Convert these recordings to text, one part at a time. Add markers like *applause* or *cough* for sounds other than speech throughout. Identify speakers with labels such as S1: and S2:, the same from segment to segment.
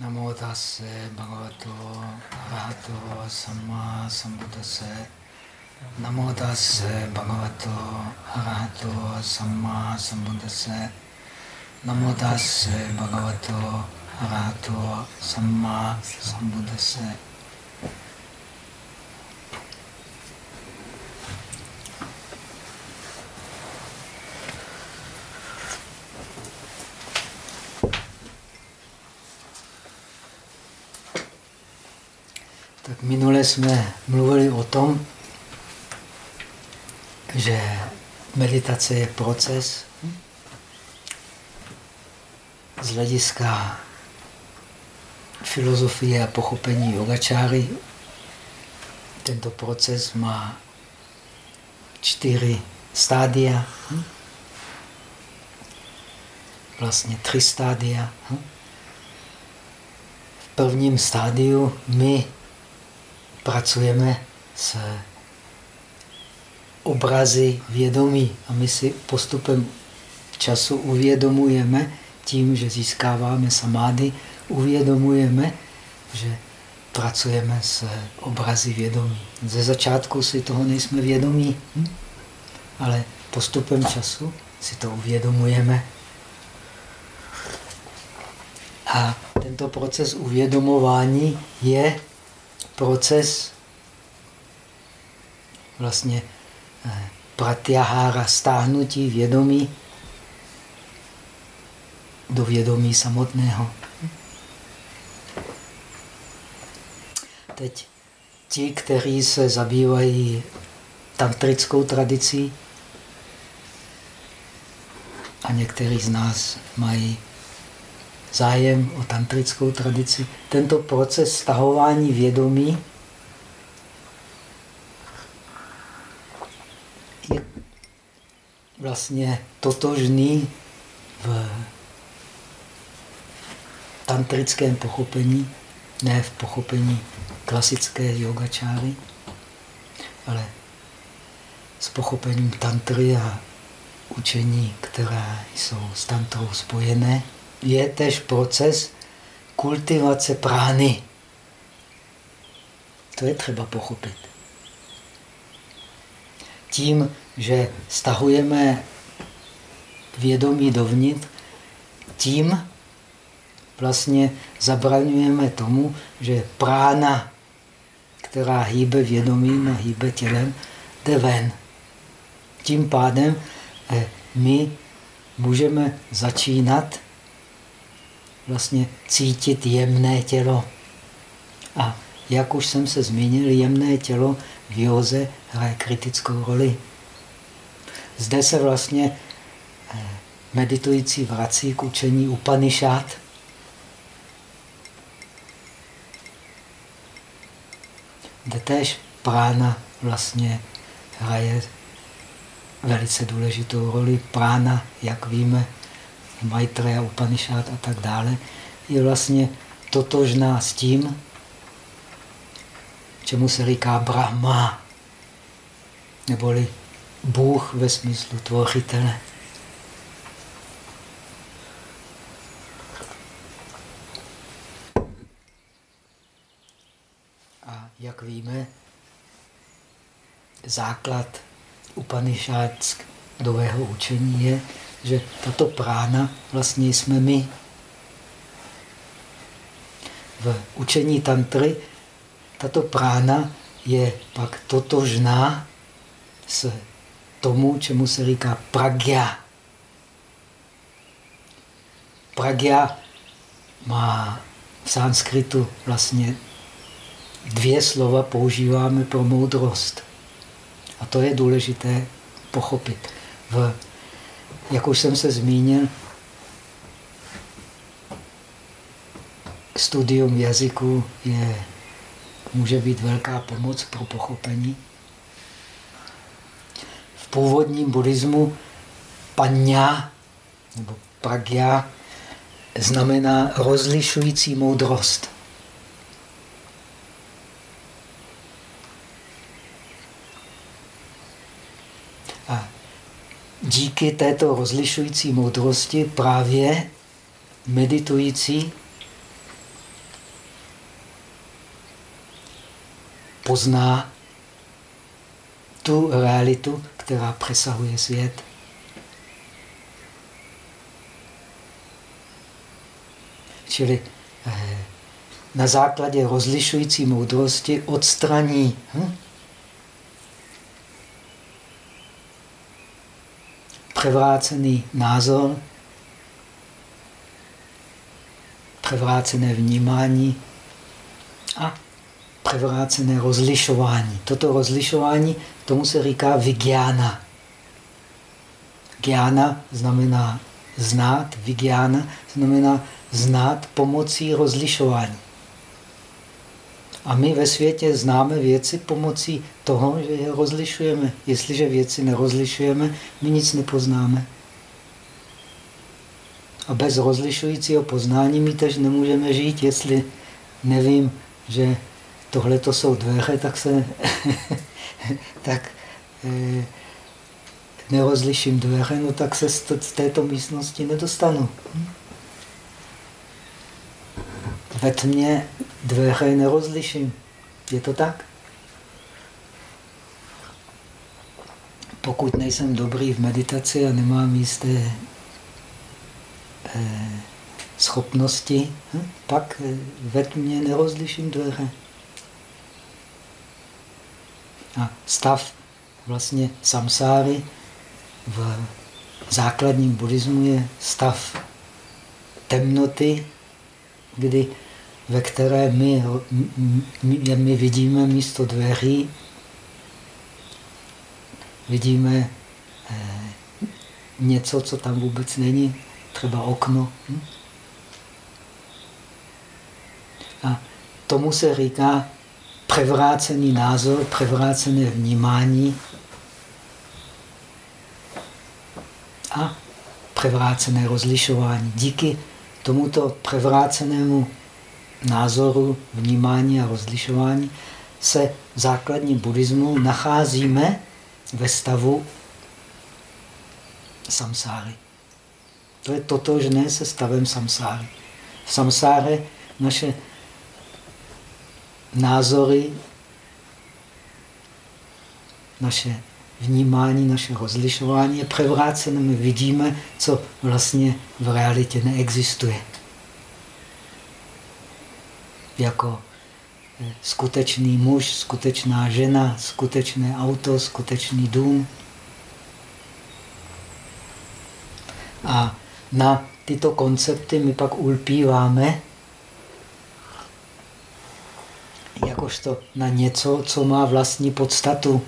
S1: Namo tase bhagavato arahato samma sambuddhase. Namo tase bhagavato arahato samma sambuddhase. Namo tase bhagavato arahato samma sambuddhase. Tak minule jsme mluvili o tom, že meditace je proces z hlediska filozofie a pochopení yogačáry. Tento proces má čtyři stádia. Vlastně tři stádia. V prvním stádiu my pracujeme s obrazy vědomí a my si postupem času uvědomujeme, tím, že získáváme samády, uvědomujeme, že pracujeme s obrazy vědomí. Ze začátku si toho nejsme vědomí, hm? ale postupem času si to uvědomujeme. A tento proces uvědomování je proces vlastně eh, pratyahára, stáhnutí vědomí do vědomí samotného. Teď ti, kteří se zabývají tantrickou tradicí, a někteří z nás mají zájem o tantrickou tradici. Tento proces stahování vědomí je vlastně totožný v tantrickém pochopení, ne v pochopení klasické yogačáry, ale s pochopením tantry a učení, která jsou s tantrou spojené je tež proces kultivace prány. To je třeba pochopit. Tím, že stahujeme vědomí dovnitř, tím vlastně zabraňujeme tomu, že prána, která hýbe vědomím a hýbe tělem, jde ven. Tím pádem eh, my můžeme začínat vlastně cítit jemné tělo. A jak už jsem se zmínil, jemné tělo v józe hraje kritickou roli. Zde se vlastně eh, meditující vrací k učení Upanishad. Kde též prána vlastně hraje velice důležitou roli. Prána, jak víme, Maitreya Upanishad a tak dále, je vlastně totožná s tím, čemu se říká Brahma, neboli Bůh ve smyslu tvořitele. A jak víme, základ Upanishadského učení je, že tato prána vlastně jsme my. V učení tantry tato prána je pak totožná s tomu, čemu se říká pragya. Pragya má v sanskritu vlastně dvě slova používáme pro moudrost. A to je důležité pochopit. V jak už jsem se zmínil, studium jazyku je, může být velká pomoc pro pochopení. V původním buddhismu panya nebo pragya znamená rozlišující moudrost. díky této rozlišující moudrosti právě meditující pozná tu realitu, která přesahuje svět. Čili eh, na základě rozlišující moudrosti odstraní hm? Převrácený názor, převrácené vnímání a převrácené rozlišování. Toto rozlišování, tomu se říká vigiana. Giana znamená znát, vigiana znamená znát pomocí rozlišování. A my ve světě známe věci pomocí toho, že je rozlišujeme. Jestliže věci nerozlišujeme, my nic nepoznáme. A bez rozlišujícího poznání my tež nemůžeme žít. Jestli nevím, že tohle to jsou dveře, tak se *laughs* tak e, nerozliším dveře, no tak se z, z této místnosti nedostanu. Ve tmě dveře nerozliším. Je to tak? Pokud nejsem dobrý v meditaci a nemám jisté eh, schopnosti, hm, pak eh, ve tmě nerozliším dveře. A stav vlastně samsáry v základním buddhismu je stav temnoty, kdy ve které my, my, my vidíme místo dveří, vidíme eh, něco, co tam vůbec není, třeba okno. Hm? A tomu se říká převrácený názor, převrácené vnímání a převrácené rozlišování. Díky tomuto převrácenému názoru, vnímání a rozlišování se v základním buddhismu nacházíme ve stavu samsáry. To je totožné se stavem samsáry. V samsáře naše názory, naše vnímání, naše rozlišování je převrácené. My vidíme, co vlastně v realitě neexistuje jako eh, skutečný muž, skutečná žena, skutečné auto, skutečný dům. A na tyto koncepty my pak ulpíváme jakožto na něco, co má vlastní podstatu.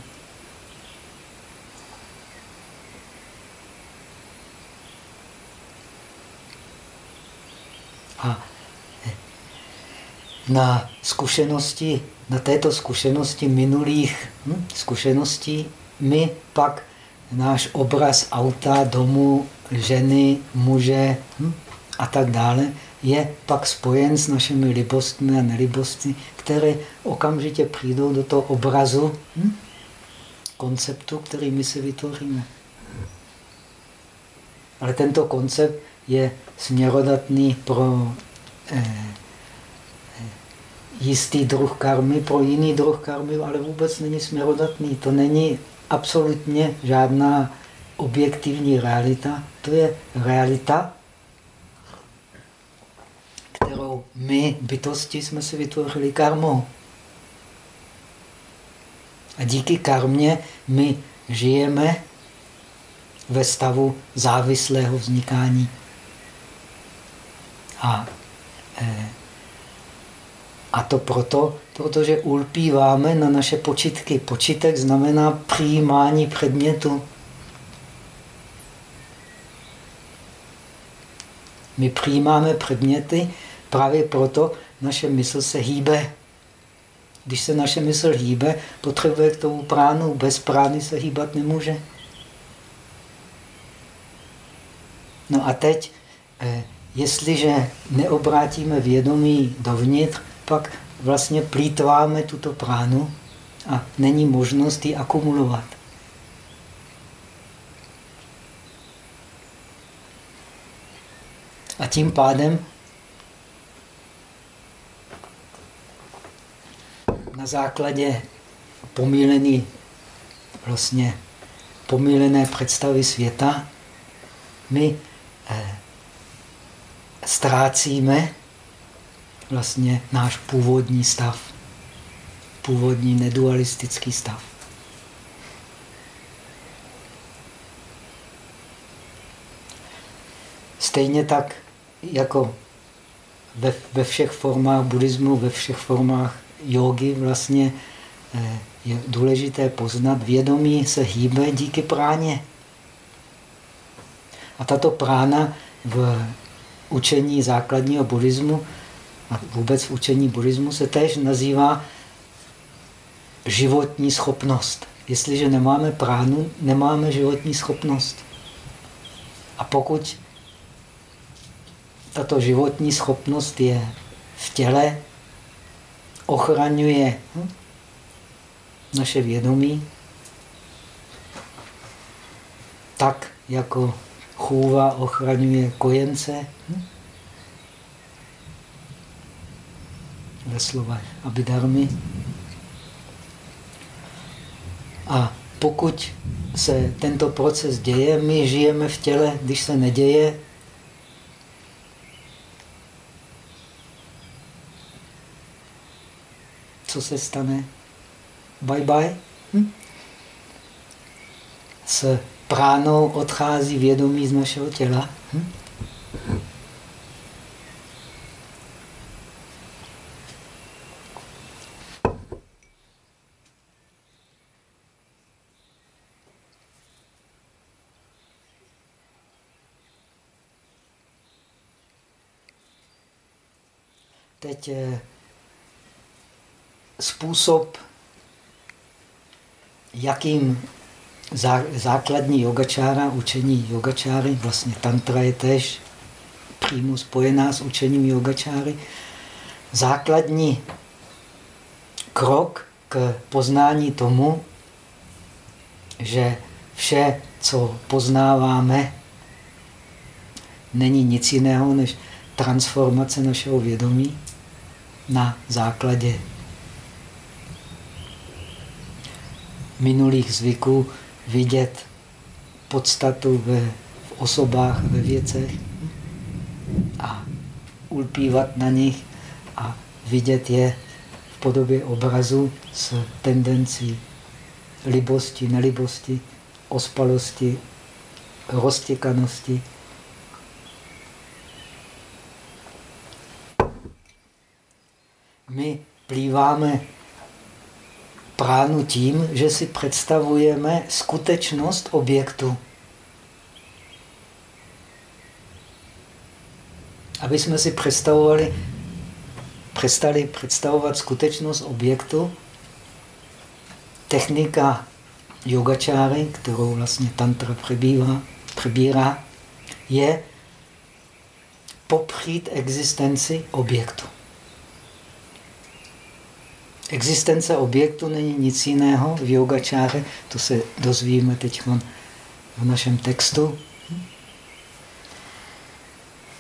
S1: A na zkušenosti, na této zkušenosti minulých hm, zkušeností, my pak náš obraz auta, domu, ženy, muže hm, a tak dále je pak spojen s našimi libostmi a nelibostmi, které okamžitě přijdou do toho obrazu hm, konceptu, který my si vytvoříme. Ale tento koncept je směrodatný pro eh, jistý druh karmy pro jiný druh karmy, ale vůbec není směrodatný. To není absolutně žádná objektivní realita. To je realita, kterou my, bytosti, jsme si vytvořili karmou. A díky karmě my žijeme ve stavu závislého vznikání. A eh, a to proto, protože ulpíváme na naše počitky. Počitek znamená přijímání předmětu. My přijímáme předměty, právě proto naše mysl se hýbe. Když se naše mysl hýbe, potřebuje k tomu pránu. Bez prány se hýbat nemůže. No a teď, eh, jestliže neobrátíme vědomí dovnitř, pak vlastně plítváme tuto pránu a není možnost ji akumulovat. A tím pádem na základě pomílený, vlastně pomílené představy světa my eh, ztrácíme vlastně náš původní stav, původní nedualistický stav. Stejně tak, jako ve, ve všech formách buddhismu, ve všech formách jogy vlastně eh, je důležité poznat, vědomí se hýbe díky práně. A tato prána v učení základního buddhismu a vůbec v učení buddhismu se též nazývá životní schopnost. Jestliže nemáme pránu, nemáme životní schopnost. A pokud tato životní schopnost je v těle, ochraňuje hm, naše vědomí, tak jako chůva ochraňuje kojence, hm? Ve slovech Abhidharmy. A pokud se tento proces děje, my žijeme v těle, když se neděje, co se stane? Bye bye. Hm? S pránou odchází vědomí z našeho těla. Hm? Teď eh, způsob, jakým základní yogačára, učení yogačáry, vlastně tantra je tež přímo spojená s učením yogačáry, základní krok k poznání tomu, že vše, co poznáváme, není nic jiného než transformace našeho vědomí na základě minulých zvyků vidět podstatu ve, v osobách, ve věcech a ulpívat na nich a vidět je v podobě obrazu s tendencí libosti, nelibosti, ospalosti, roztěkanosti. My plýváme pránu tím, že si představujeme skutečnost objektu. Aby jsme si představovali, přestali představovat skutečnost objektu, technika yogačáry, kterou vlastně tantra přebývá, přebírá, je popřít existenci objektu. Existence objektu není nic jiného v yogačáře, to se dozvíme teď v našem textu.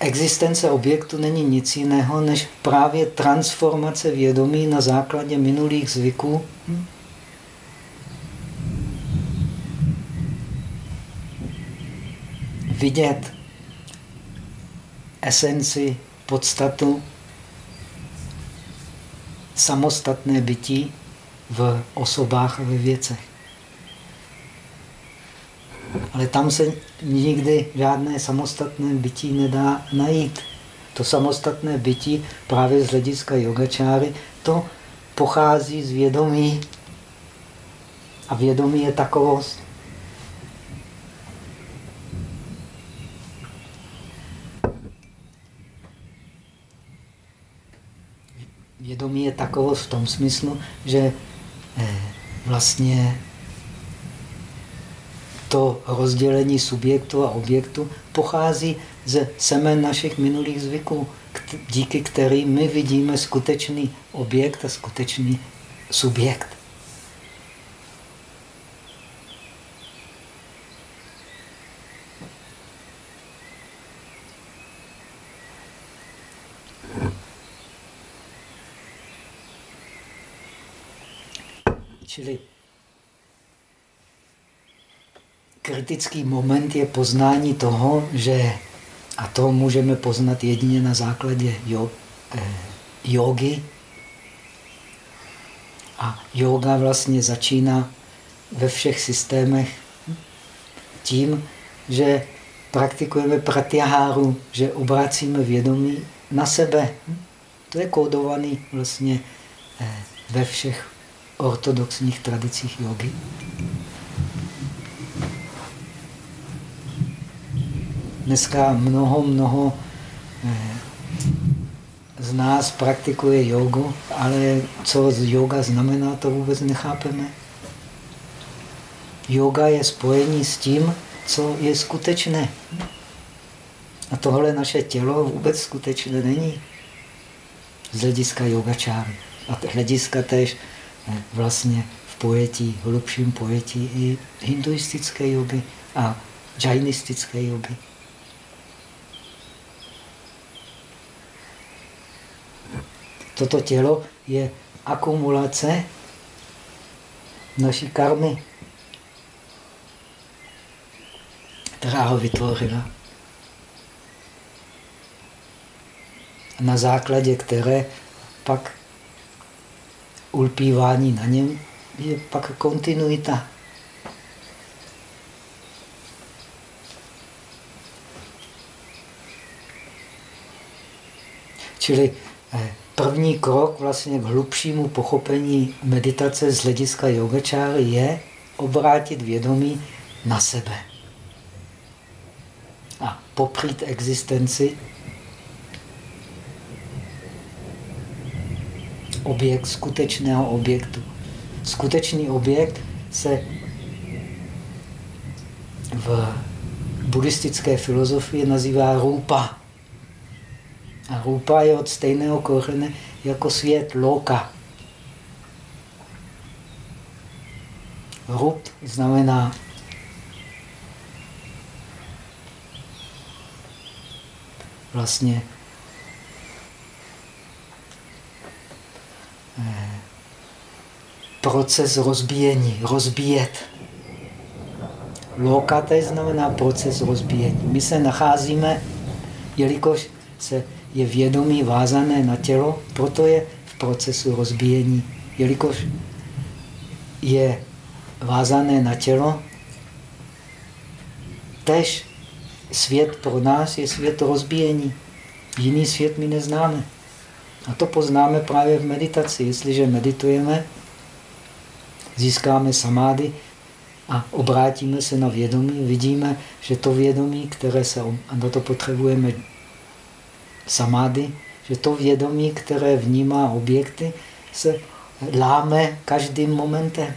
S1: Existence objektu není nic jiného, než právě transformace vědomí na základě minulých zvyků. Vidět esenci, podstatu samostatné bytí v osobách a ve věcech. Ale tam se nikdy žádné samostatné bytí nedá najít. To samostatné bytí právě z hlediska yogačáry, to pochází z vědomí. A vědomí je takovost. Vědomí je takovost v tom smyslu, že eh, vlastně to rozdělení subjektu a objektu pochází ze semen našich minulých zvyků, díky kterým my vidíme skutečný objekt a skutečný subjekt. Čili kritický moment je poznání toho, že, a to můžeme poznat jedině na základě eh, jogy. A yoga vlastně začíná ve všech systémech tím, že praktikujeme pratyaháru, že obracíme vědomí na sebe. To je kódovaný vlastně eh, ve všech ortodoxních tradicích jogy. Dneska mnoho, mnoho eh, z nás praktikuje jogu, ale co yoga znamená, to vůbec nechápeme. Yoga je spojení s tím, co je skutečné. A tohle naše tělo vůbec skutečné není. Z hlediska yogačáry. A hlediska též eh, vlastně v pojetí, hlubším pojetí i hinduistické jogy a džajnistické jogy. Toto tělo je akumulace naší karmy, která ho vytvořila. Na základě které pak ulpívání na něm je pak kontinuita. Čili eh, první krok vlastně k hlubšímu pochopení meditace z hlediska yogačáry je obrátit vědomí na sebe. A poprít existenci objekt skutečného objektu. Skutečný objekt se v buddhistické filozofii nazývá rupa. A rupa je od stejného kořene jako svět loka. Rup znamená vlastně eh, proces rozbíjení, rozbíjet. Loka to znamená proces rozbíjení. My se nacházíme, jelikož se je vědomí vázané na tělo, proto je v procesu rozbíjení. Jelikož je vázané na tělo, tež svět pro nás je svět rozbíjení. Jiný svět my neznáme. A to poznáme právě v meditaci. Jestliže meditujeme, získáme samády a obrátíme se na vědomí, vidíme, že to vědomí, které se, a na to potřebujeme samády, že to vědomí, které vnímá objekty, se láme každým momentem.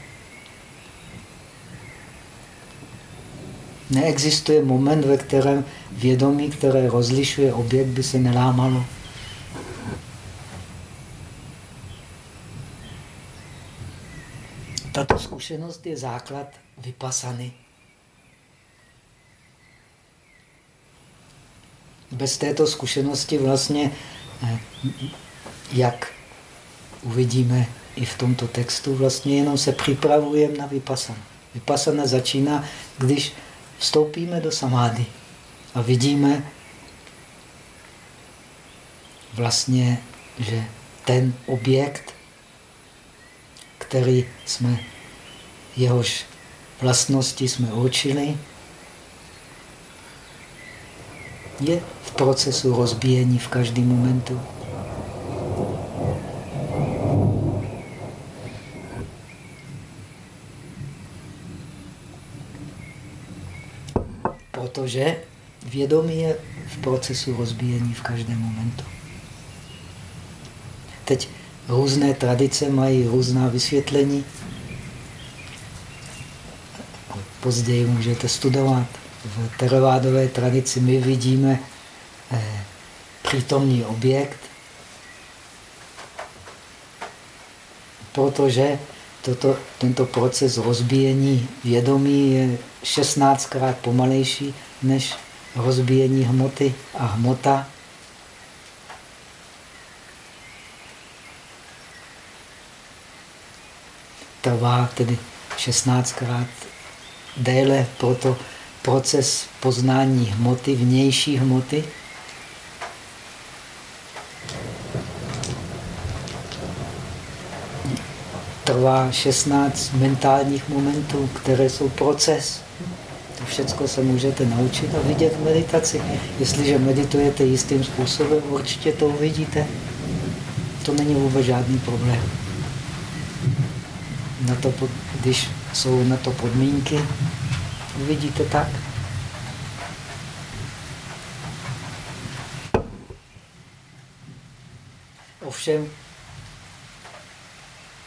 S1: Neexistuje moment, ve kterém vědomí, které rozlišuje objekt, by se nelámalo. Tato zkušenost je základ vypasany. Bez této zkušenosti vlastně, eh, jak uvidíme i v tomto textu, vlastně jenom se připravujeme na vypasana. Vypasana začíná, když vstoupíme do samády a vidíme vlastně, že ten objekt, který jsme, jehož vlastnosti jsme určili, je procesu rozbíjení v každém momentu. Protože vědomí je v procesu rozbíjení v každém momentu. Teď různé tradice mají různá vysvětlení. Později můžete studovat v teravádové tradici my vidíme přítomný objekt, protože toto, tento proces rozbíjení vědomí je 16krát pomalejší než rozbíjení hmoty a hmota. Trvá tedy 16krát déle, proto proces poznání hmoty, vnější hmoty, trvá 16 mentálních momentů, které jsou proces. To všechno se můžete naučit a vidět v meditaci. Jestliže meditujete jistým způsobem, určitě to uvidíte. To není vůbec žádný problém. Na to, když jsou na to podmínky, uvidíte tak. Ovšem,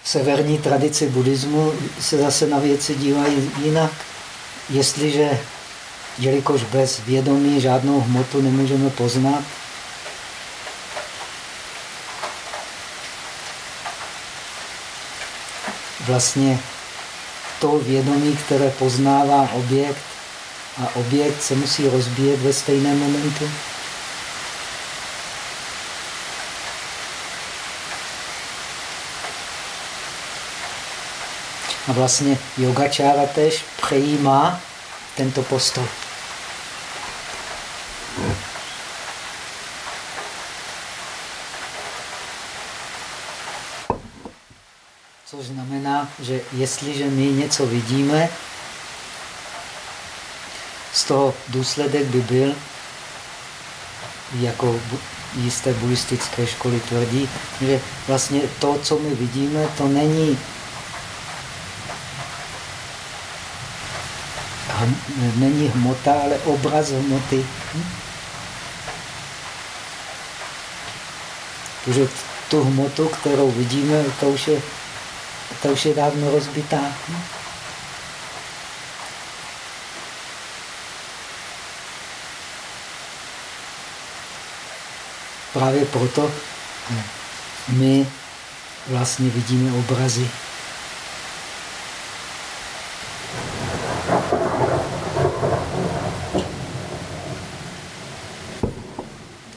S1: severní tradici buddhismu se zase na věci dívají jinak. Jestliže, jelikož bez vědomí žádnou hmotu nemůžeme poznat, vlastně to vědomí, které poznává objekt a objekt se musí rozbíjet ve stejném momentu. A vlastně yogačára tež přejímá tento postoj. Což znamená, že jestliže my něco vidíme, z toho důsledek by byl, jako jisté buddhistické školy tvrdí, že vlastně to, co my vidíme, to není není hmota, ale obraz hmoty. Hm? Protože tu hmotu, kterou vidíme, to už je, to už je dávno rozbitá. Hm? Právě proto hm, my vlastně vidíme obrazy.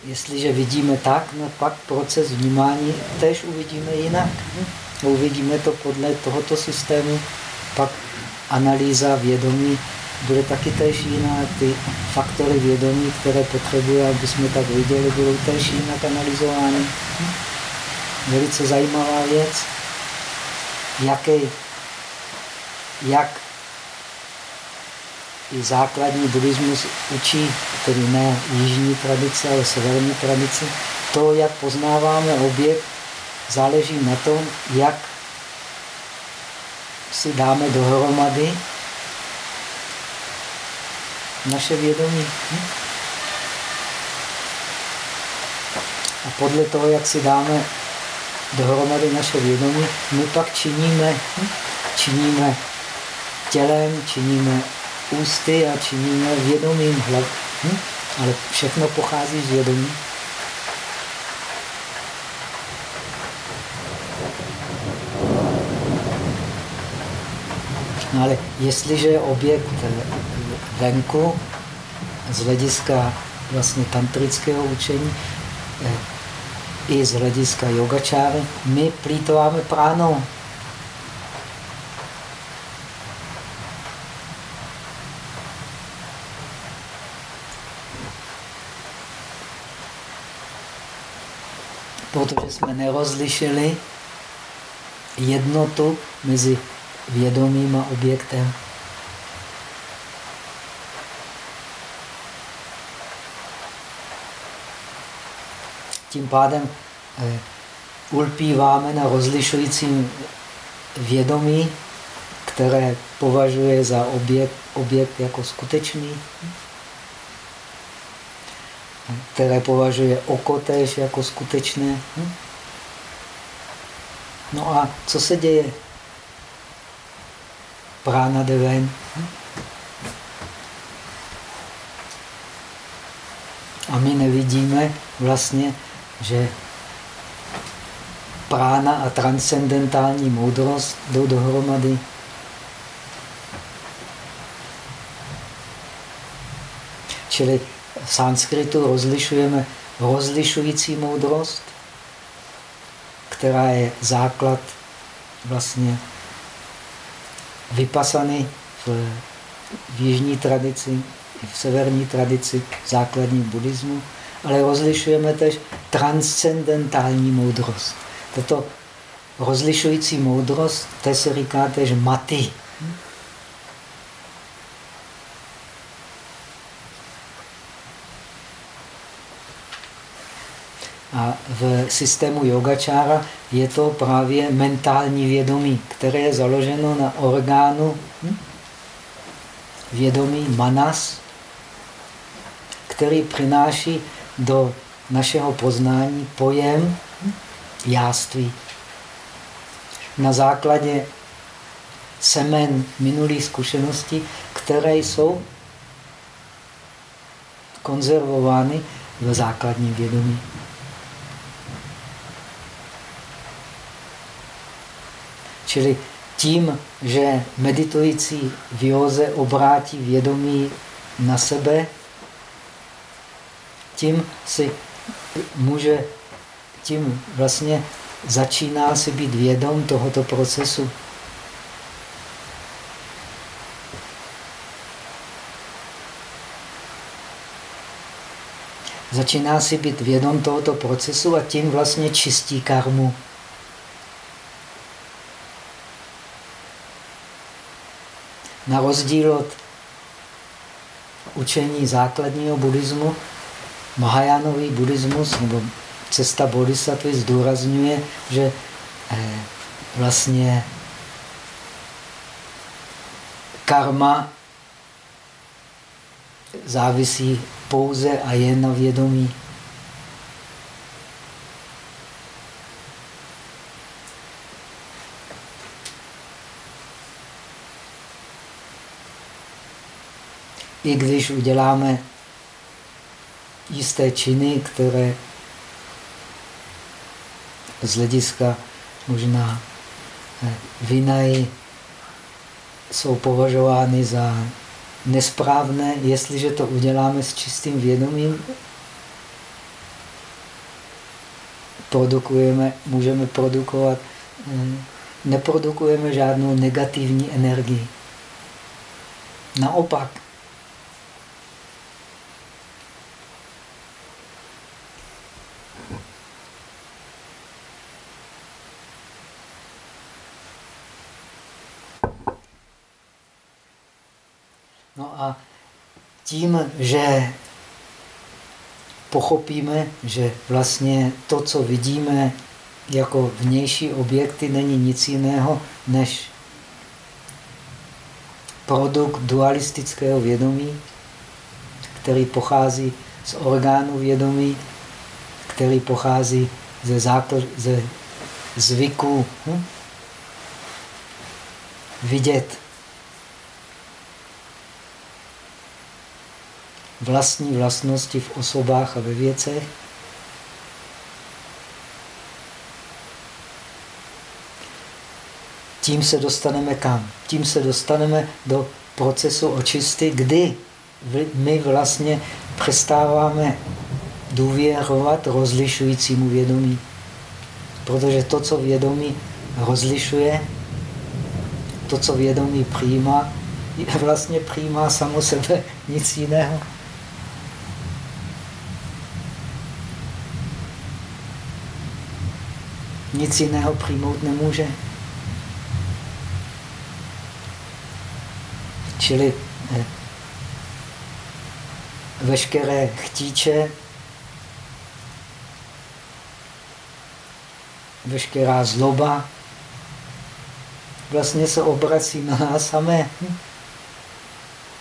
S1: Jestliže vidíme tak, no pak proces vnímání tež uvidíme jinak. Uvidíme to podle tohoto systému, pak analýza vědomí bude taky tež jiná. Ty faktory vědomí, které potřebuje, aby jsme tak viděli, budou tež jinak analyzovány. Velice zajímavá věc. Jaký, jak základní buddhismus učí, tedy ne jižní tradice, ale severní tradice, to, jak poznáváme objekt, záleží na tom, jak si dáme dohromady naše vědomí. Hm? A podle toho, jak si dáme dohromady naše vědomí, my pak činíme, hm? činíme tělem, činíme ústy a činíme vědomým hlav. Hm? Ale všechno pochází z vědomí. No ale jestliže je objekt venku z hlediska vlastně tantrického učení eh, i z hlediska yogačáry, my plítováme pránou. protože jsme nerozlišili jednotu mezi vědomým a objektem. Tím pádem eh, ulpíváme na rozlišujícím vědomí, které považuje za objekt, objekt jako skutečný které považuje oko též jako skutečné. No a co se děje? Prána jde ven. A my nevidíme vlastně, že prána a transcendentální moudrost jdou dohromady. Čili v sanskritu rozlišujeme rozlišující moudrost, která je základ vlastně vypasany v, v jižní tradici, v severní tradici, základní buddhismu, ale rozlišujeme tež transcendentální moudrost. Tato rozlišující moudrost, to se říká tež maty. A v systému yogačára je to právě mentální vědomí, které je založeno na orgánu hm? vědomí manas, který přináší do našeho poznání pojem hm? jáství. Na základě semen minulých zkušeností, které jsou konzervovány v základním vědomí. Čili tím, že meditující v józe obrátí vědomí na sebe, tím si může, tím vlastně začíná si být vědom tohoto procesu. Začíná si být vědom tohoto procesu a tím vlastně čistí karmu. Na rozdíl od učení základního buddhismu, Mahajánový buddhismus nebo cesta bodhisattva zdůrazňuje, že eh, vlastně karma závisí pouze a jen na vědomí. I když uděláme jisté činy, které z hlediska možná eh, vinají jsou považovány za nesprávné, jestliže to uděláme s čistým vědomím, produkujeme, můžeme produkovat, eh, neprodukujeme žádnou negativní energii. Naopak, tím, že pochopíme, že vlastně to, co vidíme jako vnější objekty, není nic jiného než produkt dualistického vědomí, který pochází z orgánu vědomí, který pochází ze, základ, ze zvyků hm? vidět vlastní vlastnosti v osobách a ve věcech. Tím se dostaneme kam? Tím se dostaneme do procesu očisty, kdy my vlastně přestáváme důvěrovat rozlišujícímu vědomí. Protože to, co vědomí rozlišuje, to, co vědomí přijímá, vlastně přijímá samo sebe, nic jiného. Nic jiného přijmout nemůže. Čili eh, veškeré chtíče, veškerá zloba vlastně se obrací na nás samé. Hm?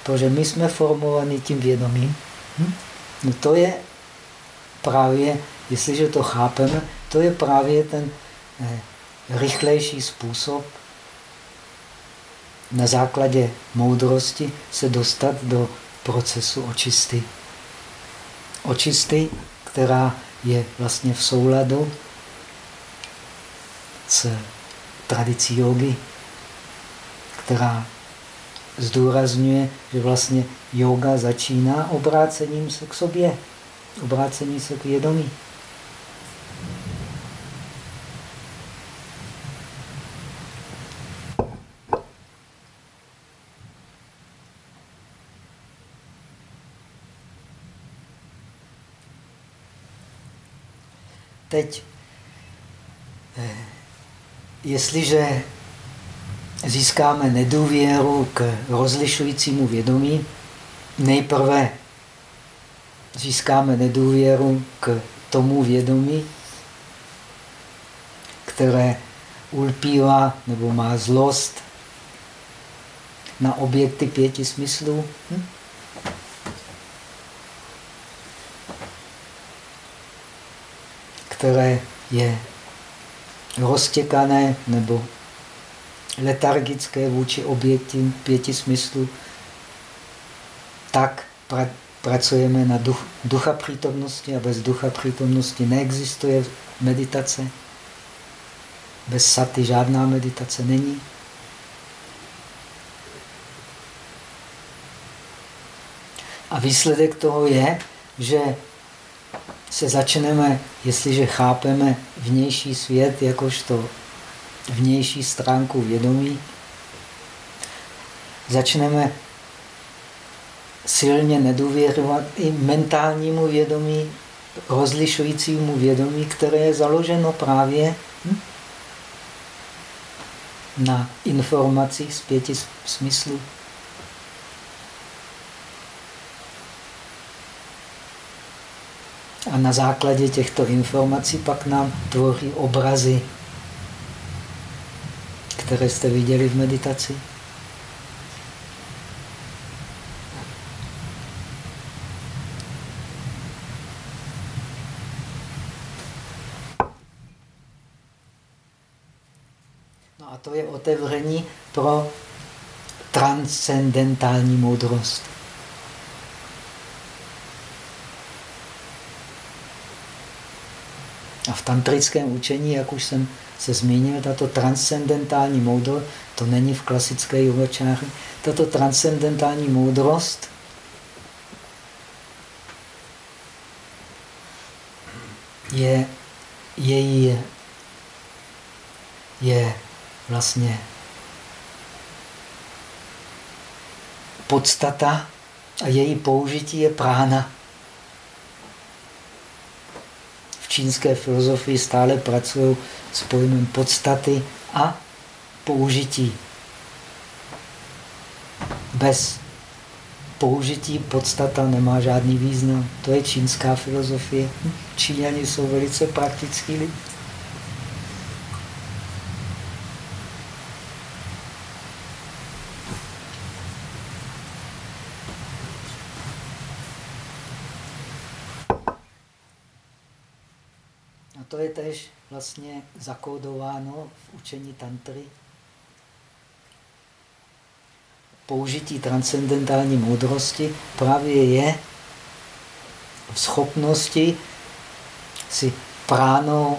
S1: Protože my jsme formovaní tím vědomím. Hm? No to je právě, jestliže to chápeme, to je právě ten rychlejší způsob na základě moudrosti se dostat do procesu očisty. Očisty, která je vlastně v souladu s tradicí jogy, která zdůrazňuje, že vlastně yoga začíná obrácením se k sobě, obrácením se k vědomí. Teď, eh, jestliže získáme nedůvěru k rozlišujícímu vědomí, nejprve získáme nedůvěru k tomu vědomí, které ulpívá nebo má zlost na objekty pěti smyslů. Hm? Které je roztěkané nebo letargické vůči objektům pěti smyslů, tak pra, pracujeme na duch, ducha přítomnosti a bez ducha přítomnosti neexistuje meditace. Bez saty žádná meditace není. A výsledek toho je, že se začneme, jestliže chápeme vnější svět jakožto vnější stránku vědomí, začneme silně nedůvěřovat i mentálnímu vědomí, rozlišujícímu vědomí, které je založeno právě hm, na informacích z pěti smyslů. A na základě těchto informací pak nám tvoří obrazy, které jste viděli v meditaci. No a to je otevření pro transcendentální moudrost. A v tantrickém učení, jak už jsem se zmínil, tato transcendentální moudrost, to není v klasické yogačáře, tato transcendentální moudrost je její je vlastně podstata a její použití je prána. Čínské filozofii stále pracují s pojmem podstaty a použití. Bez použití podstata nemá žádný význam. To je čínská filozofie. Číňani jsou velice praktický lidi. to je tež vlastně zakódováno v učení tantry. Použití transcendentální moudrosti právě je v schopnosti si pránou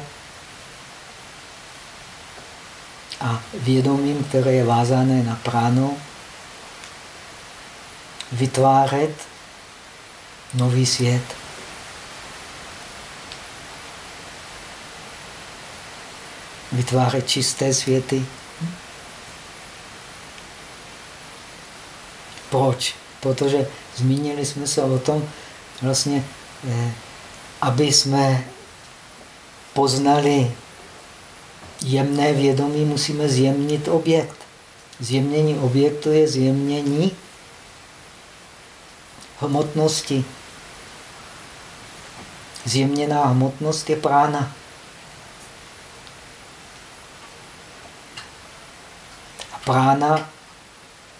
S1: a vědomím, které je vázané na práno, vytvářet nový svět. Vytvářet čisté světy. Proč? Protože zmínili jsme se o tom, vlastně, eh, aby jsme poznali jemné vědomí, musíme zjemnit objekt. Zjemnění objektu je zjemnění hmotnosti. Zjemněná hmotnost je prána. Prána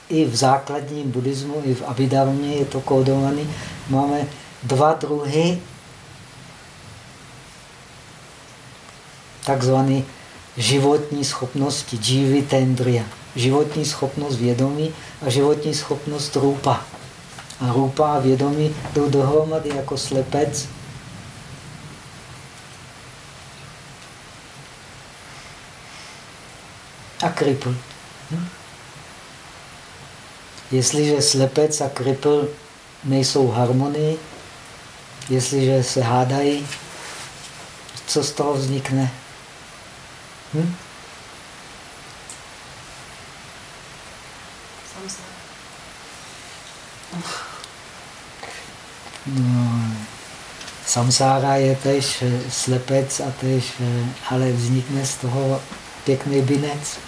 S1: i v základním buddhismu, i v Abhidharmě je to kódovaný. Máme dva druhy takzvané životní schopnosti, džívy tendria. Životní schopnost vědomí a životní schopnost rupa. A rupa a vědomí jdou dohromady jako slepec. A kripl. Jestliže slepec a kripl nejsou v harmonii, jestliže se hádají, co z toho vznikne? Hm? No, samsára je tež slepec a tež, ale vznikne z toho pěkný binec.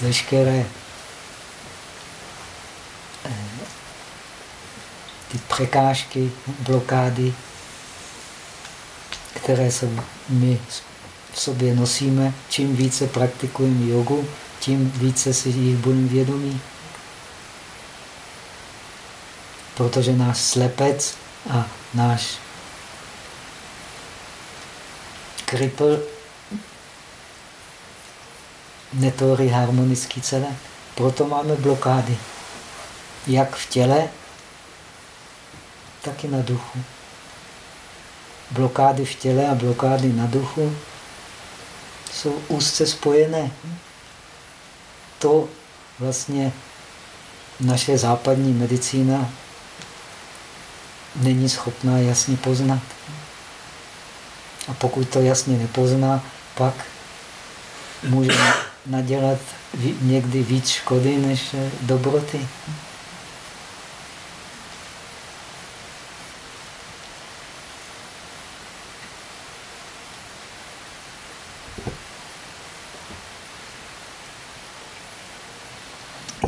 S1: Veškeré eh, ty překážky, blokády, které se my v sobě nosíme, čím více praktikujeme jogu, tím více si jich budeme vědomí. Protože náš slepec a náš kripl netvoří harmonický celé. Proto máme blokády. Jak v těle, tak i na duchu. Blokády v těle a blokády na duchu jsou úzce spojené. To vlastně naše západní medicína není schopná jasně poznat. A pokud to jasně nepozná, pak může nadělat někdy víc škody než dobroty.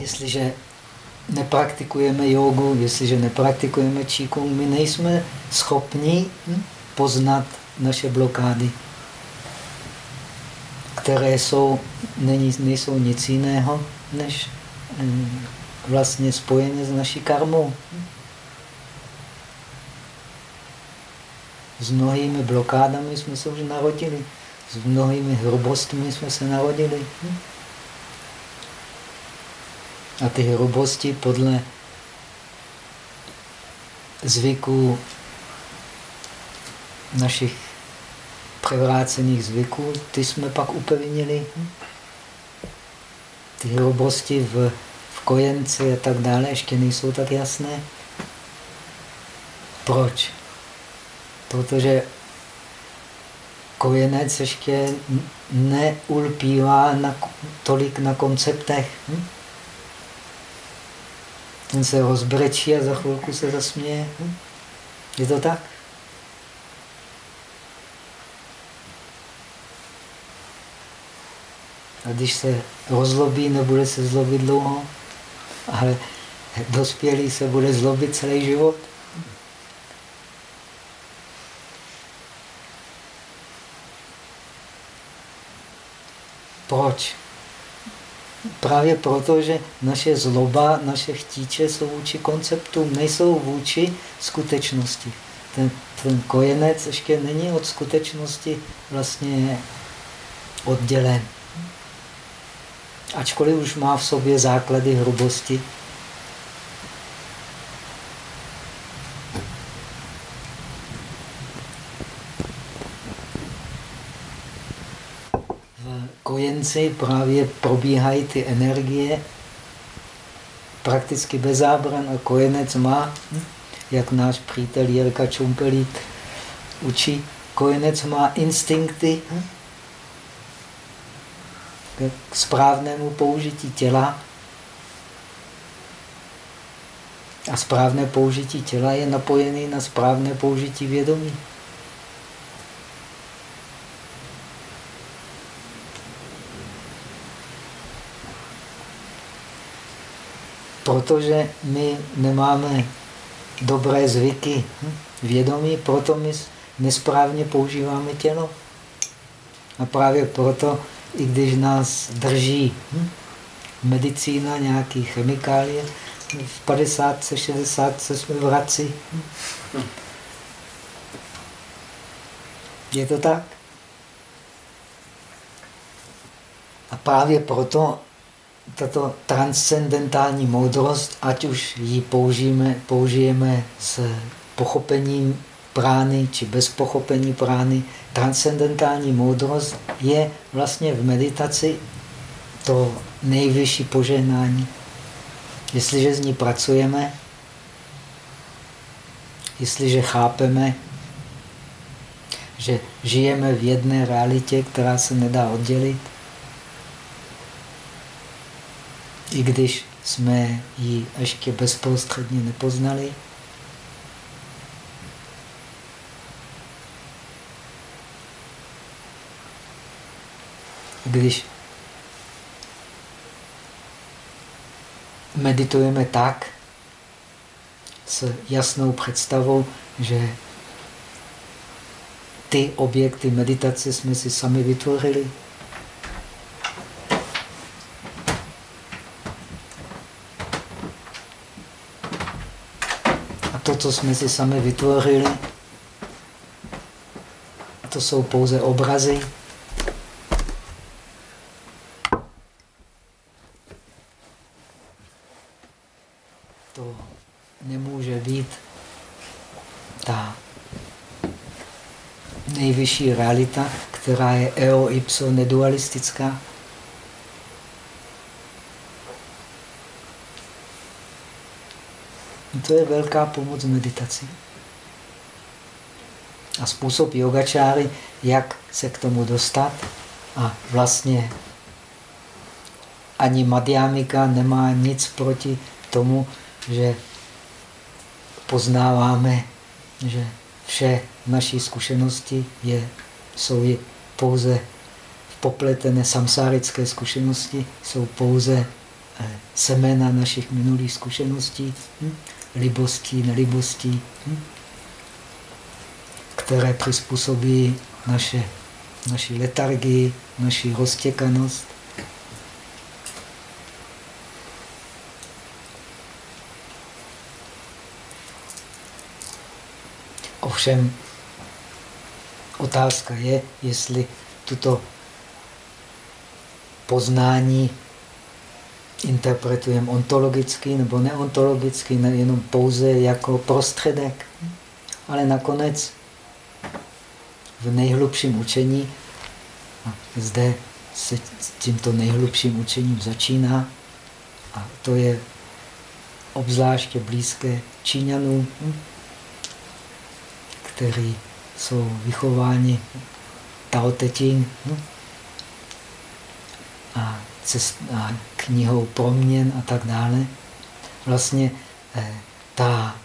S1: Jestliže nepraktikujeme jogu, jestliže nepraktikujeme číkung, my nejsme schopni hm, poznat naše blokády, které jsou, není, nejsou nic jiného, než hm, vlastně spojené s naší karmou. S mnohými blokádami jsme se už narodili, s mnohými hrubostmi jsme se narodili. A ty hrubosti podle zvyků našich převrácených zvyků, ty jsme pak upevnili. Ty hrubosti v, v kojenci a tak dále ještě nejsou tak jasné. Proč? Protože kojenec ještě neulpívá na, tolik na konceptech. Hm? Ten se rozbrečí a za chvilku se zasměje. Hm? Je to tak? A když se rozlobí, nebude se zlobit dlouho, ale dospělý se bude zlobit celý život. Proč? Právě proto, že naše zloba, naše chtíče jsou vůči konceptům, nejsou vůči skutečnosti. Ten, ten kojenec ještě není od skutečnosti vlastně oddělen. Ačkoliv už má v sobě základy hrubosti, kojenci právě probíhají ty energie prakticky bez zábran a kojenec má, jak náš přítel Jirka Čumpelík učí, kojenec má instinkty k správnému použití těla. A správné použití těla je napojené na správné použití vědomí. Protože my nemáme dobré zvyky hm, vědomí, proto my nesprávně používáme tělo. A právě proto, i když nás drží hm, medicína, nějaký chemikálie, v 50, 60 jsme vrací. Hm. Je to tak? A právě proto tato transcendentální moudrost, ať už ji použijeme, použijeme s pochopením prány či bez pochopení prány, transcendentální moudrost je vlastně v meditaci to nejvyšší požehnání. Jestliže z ní pracujeme, jestliže chápeme, že žijeme v jedné realitě, která se nedá oddělit, i když jsme ji ještě bezprostředně nepoznali, když meditujeme tak, s jasnou představou, že ty objekty meditace jsme si sami vytvořili, to, co jsme si sami vytvořili, to jsou pouze obrazy. To nemůže být ta nejvyšší realita, která je eo ipso nedualistická. To je velká pomoc meditaci. A způsob yogačáry, jak se k tomu dostat. A vlastně ani Madhyamika nemá nic proti tomu, že poznáváme, že vše naší zkušenosti je, jsou je pouze popletené samsárické zkušenosti, jsou pouze eh, semena našich minulých zkušeností, hm? Libostí, nelibostí, hm? které přizpůsobí naše, naši letargii, naši roztěkanost. Ovšem otázka je, jestli tuto poznání interpretujeme ontologicky nebo neontologicky, ne jenom pouze jako prostředek. Ale nakonec v nejhlubším učení, a zde se tímto nejhlubším učením začíná, a to je obzvláště blízké Číňanům, kteří jsou vychováni Tao Te Ching a, cest, knihou proměn a tak dále. Vlastně eh, ta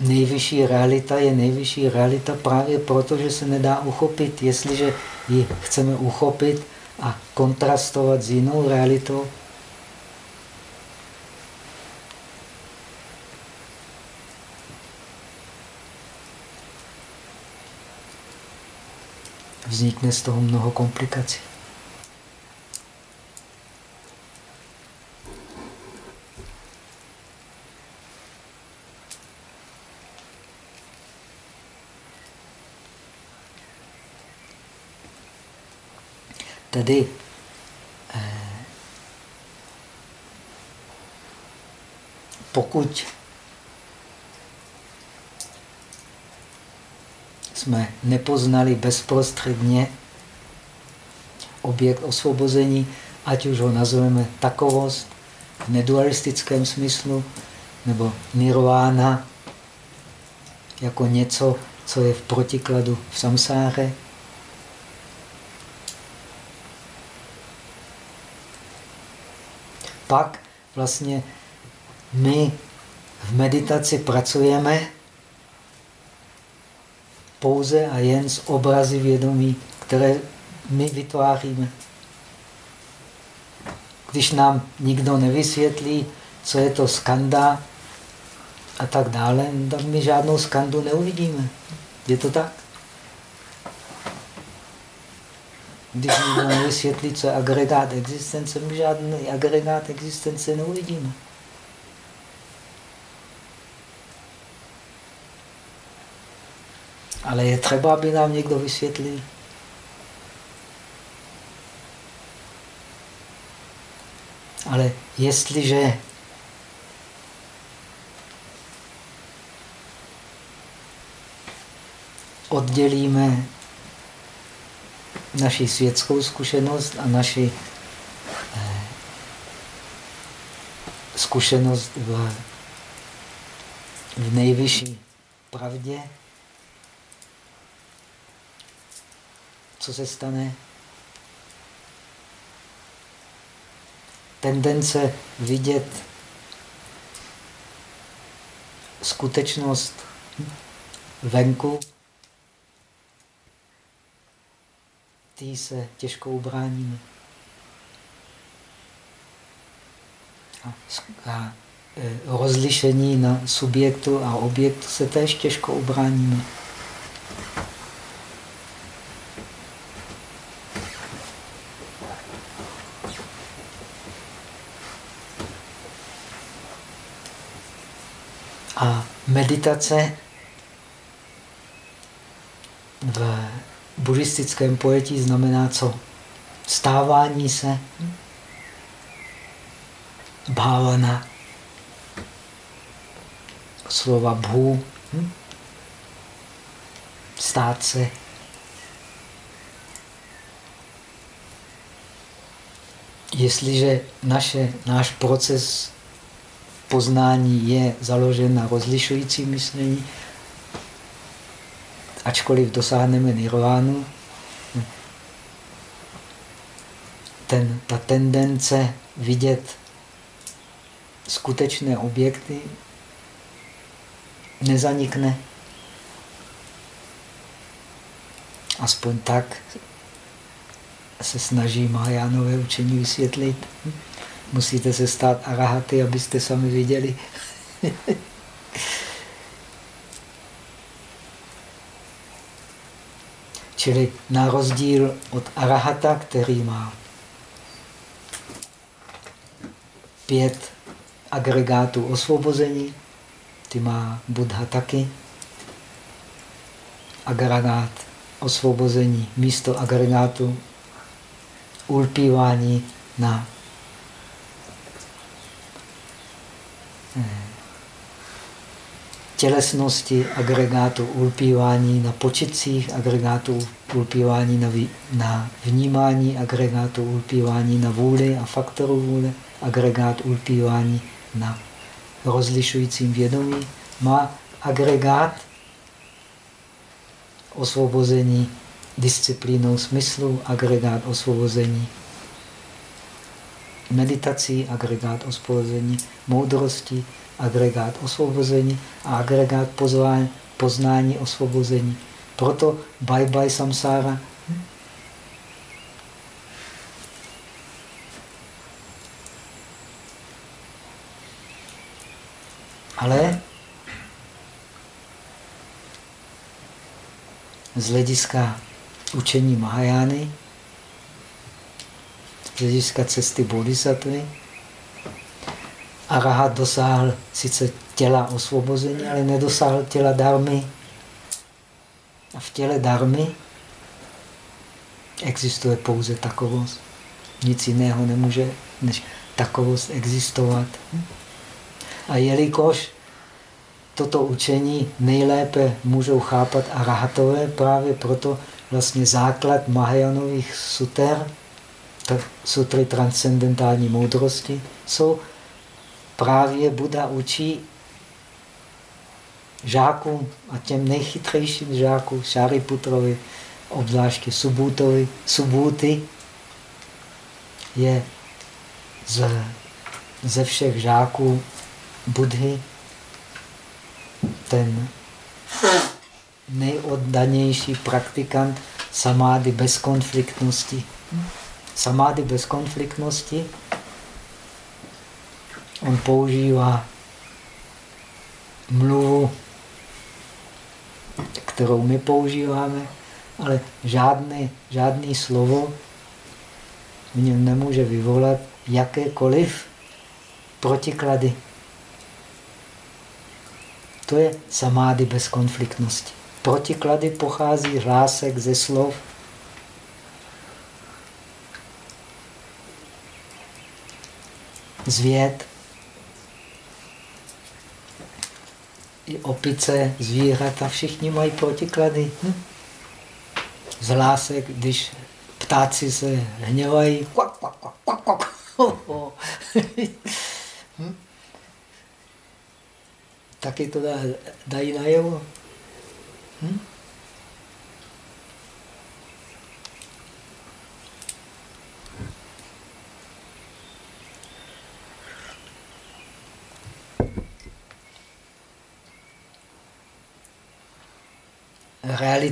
S1: nejvyšší realita je nejvyšší realita právě proto, že se nedá uchopit. Jestliže ji chceme uchopit a kontrastovat s jinou realitou, vznikne z toho mnoho komplikací. Tedy eh, pokud jsme nepoznali bezprostředně objekt osvobození, ať už ho nazveme takovost v nedualistickém smyslu, nebo nirvána jako něco, co je v protikladu v samsáře. Pak vlastně my v meditaci pracujeme pouze a jen z obrazy vědomí, které my vytváříme. Když nám nikdo nevysvětlí, co je to skanda a tak dále, tak my žádnou skandu neuvidíme. Je to tak? Když někdo nevysvětlí, co je agregát existence, my žádný agregát existence neuvidíme. Ale je třeba, aby nám někdo vysvětlil. Ale jestliže oddělíme naši světskou zkušenost a naši eh, zkušenost v, v nejvyšší pravdě, co se stane? Tendence vidět skutečnost venku tý se těžko ubráníme. A, a e, rozlišení na subjektu a objektu se též těžko ubráníme. A meditace v buddhistickém pojetí znamená co? Stávání se? Bhavana? Slova bhu? Stát se? Jestliže naše, náš proces poznání je založen na rozlišující myšlení, ačkoliv dosáhneme nirvánu, ten, ta tendence vidět skutečné objekty nezanikne. Aspoň tak se snaží Mahajánové učení vysvětlit. Musíte se stát arahaty, abyste sami viděli. *laughs* Čili na rozdíl od arahata, který má pět agregátů osvobození, ty má Buddha taky, agregát osvobození místo agregátu ulpívání na tělesnosti agregátu ulpívání na počitcích, agregátu ulpívání na, na vnímání, agregátu ulpívání na vůli a faktoru vůle, agregát ulpívání na rozlišujícím vědomí, má agregát osvobození disciplínou smyslu, agregát osvobození meditací, agregát osvobození moudrosti, agregát osvobození a agregát pozvání, poznání osvobození. Proto bye bye samsára. Ale z hlediska učení Mahajány z hlediska cesty bodhisattvy. Arahat dosáhl sice těla osvobození, ale nedosáhl těla darmy. A v těle darmy existuje pouze takovost. Nic jiného nemůže než takovost existovat. A jelikož toto učení nejlépe můžou chápat arahatové, právě proto vlastně základ Mahajanových suter sutry transcendentální moudrosti, jsou právě Buda učí žákům a těm nejchytřejším žákům, Šariputrovi, obzvláště Subútovi, Subúty, je z, ze všech žáků Budhy ten nejoddanější praktikant samády bezkonfliktnosti samády bezkonfliktnosti, on používá mluvu, kterou my používáme, ale žádný, žádný slovo v něm nemůže vyvolat jakékoliv protiklady. To je samády bezkonfliktnosti. Protiklady pochází hlásek ze slov, zvěd, opice, zvířata, všichni mají protiklady. Hm? Z lásek, když ptáci se hněvají, kvak, kvak, kvak, kvak, kvak. *laughs* hm? taky to dá, dají najevo. Hm?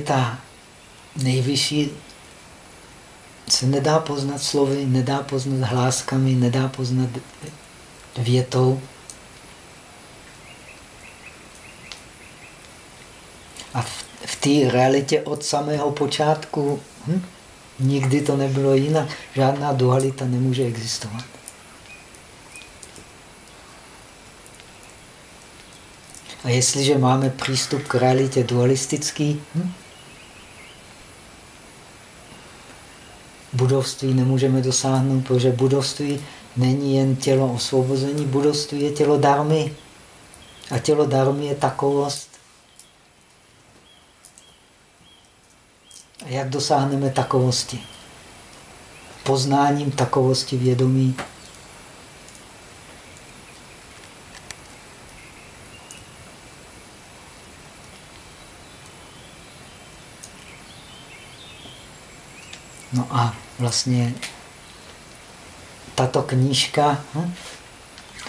S1: Realita nejvyšší se nedá poznat slovy, nedá poznat hláskami, nedá poznat větou. A v, v té realitě od samého počátku hm, nikdy to nebylo jinak. Žádná dualita nemůže existovat. A jestliže máme přístup k realitě dualistický, hm, budovství nemůžeme dosáhnout, protože budovství není jen tělo osvobození, budovství je tělo darmy. A tělo darmy je takovost. A jak dosáhneme takovosti? Poznáním takovosti vědomí. No a vlastně tato knížka, hm,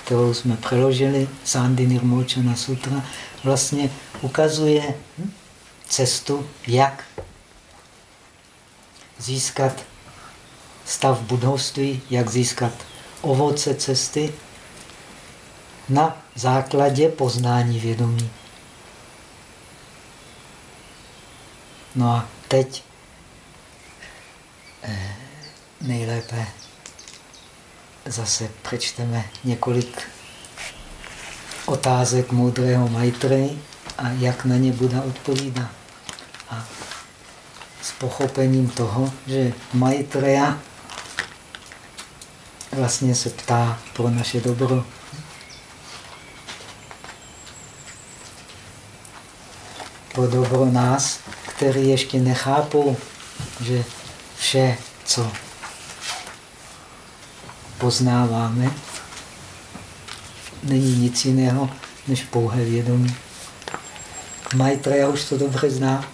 S1: kterou jsme přeložili, Sandy Nirmochana Sutra, vlastně ukazuje hm, cestu, jak získat stav budovství, jak získat ovoce cesty na základě poznání vědomí. No a teď eh, nejlépe zase přečteme několik otázek moudrého Maitreji a jak na ně Buda odpovídá. A s pochopením toho, že Maitreya vlastně se ptá pro naše dobro. Pro dobro nás, který ještě nechápou, že vše, co poznáváme, není nic jiného než pouhé vědomí. Maitreya už to dobře zná.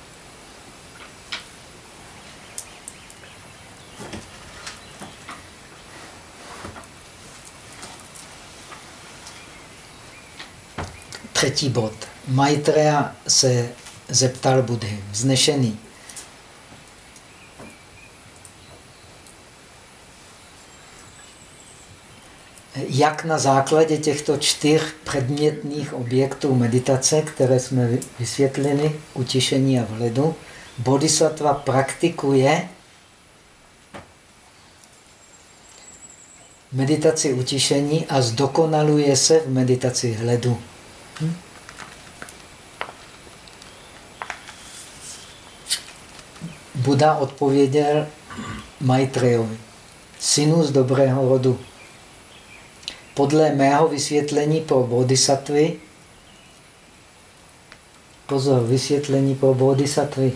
S1: Třetí bod. Maitreya se zeptal Budhy, vznešený. Jak na základě těchto čtyř předmětných objektů meditace, které jsme vysvětlili, utišení a vhledu, bodhisattva praktikuje meditaci utišení a zdokonaluje se v meditaci hledu. Hm? Buda odpověděl Maitrejovi, synu z dobrého rodu. Podle mého vysvětlení pro bodhisattvy, pozor, vysvětlení pro bodhisattvy,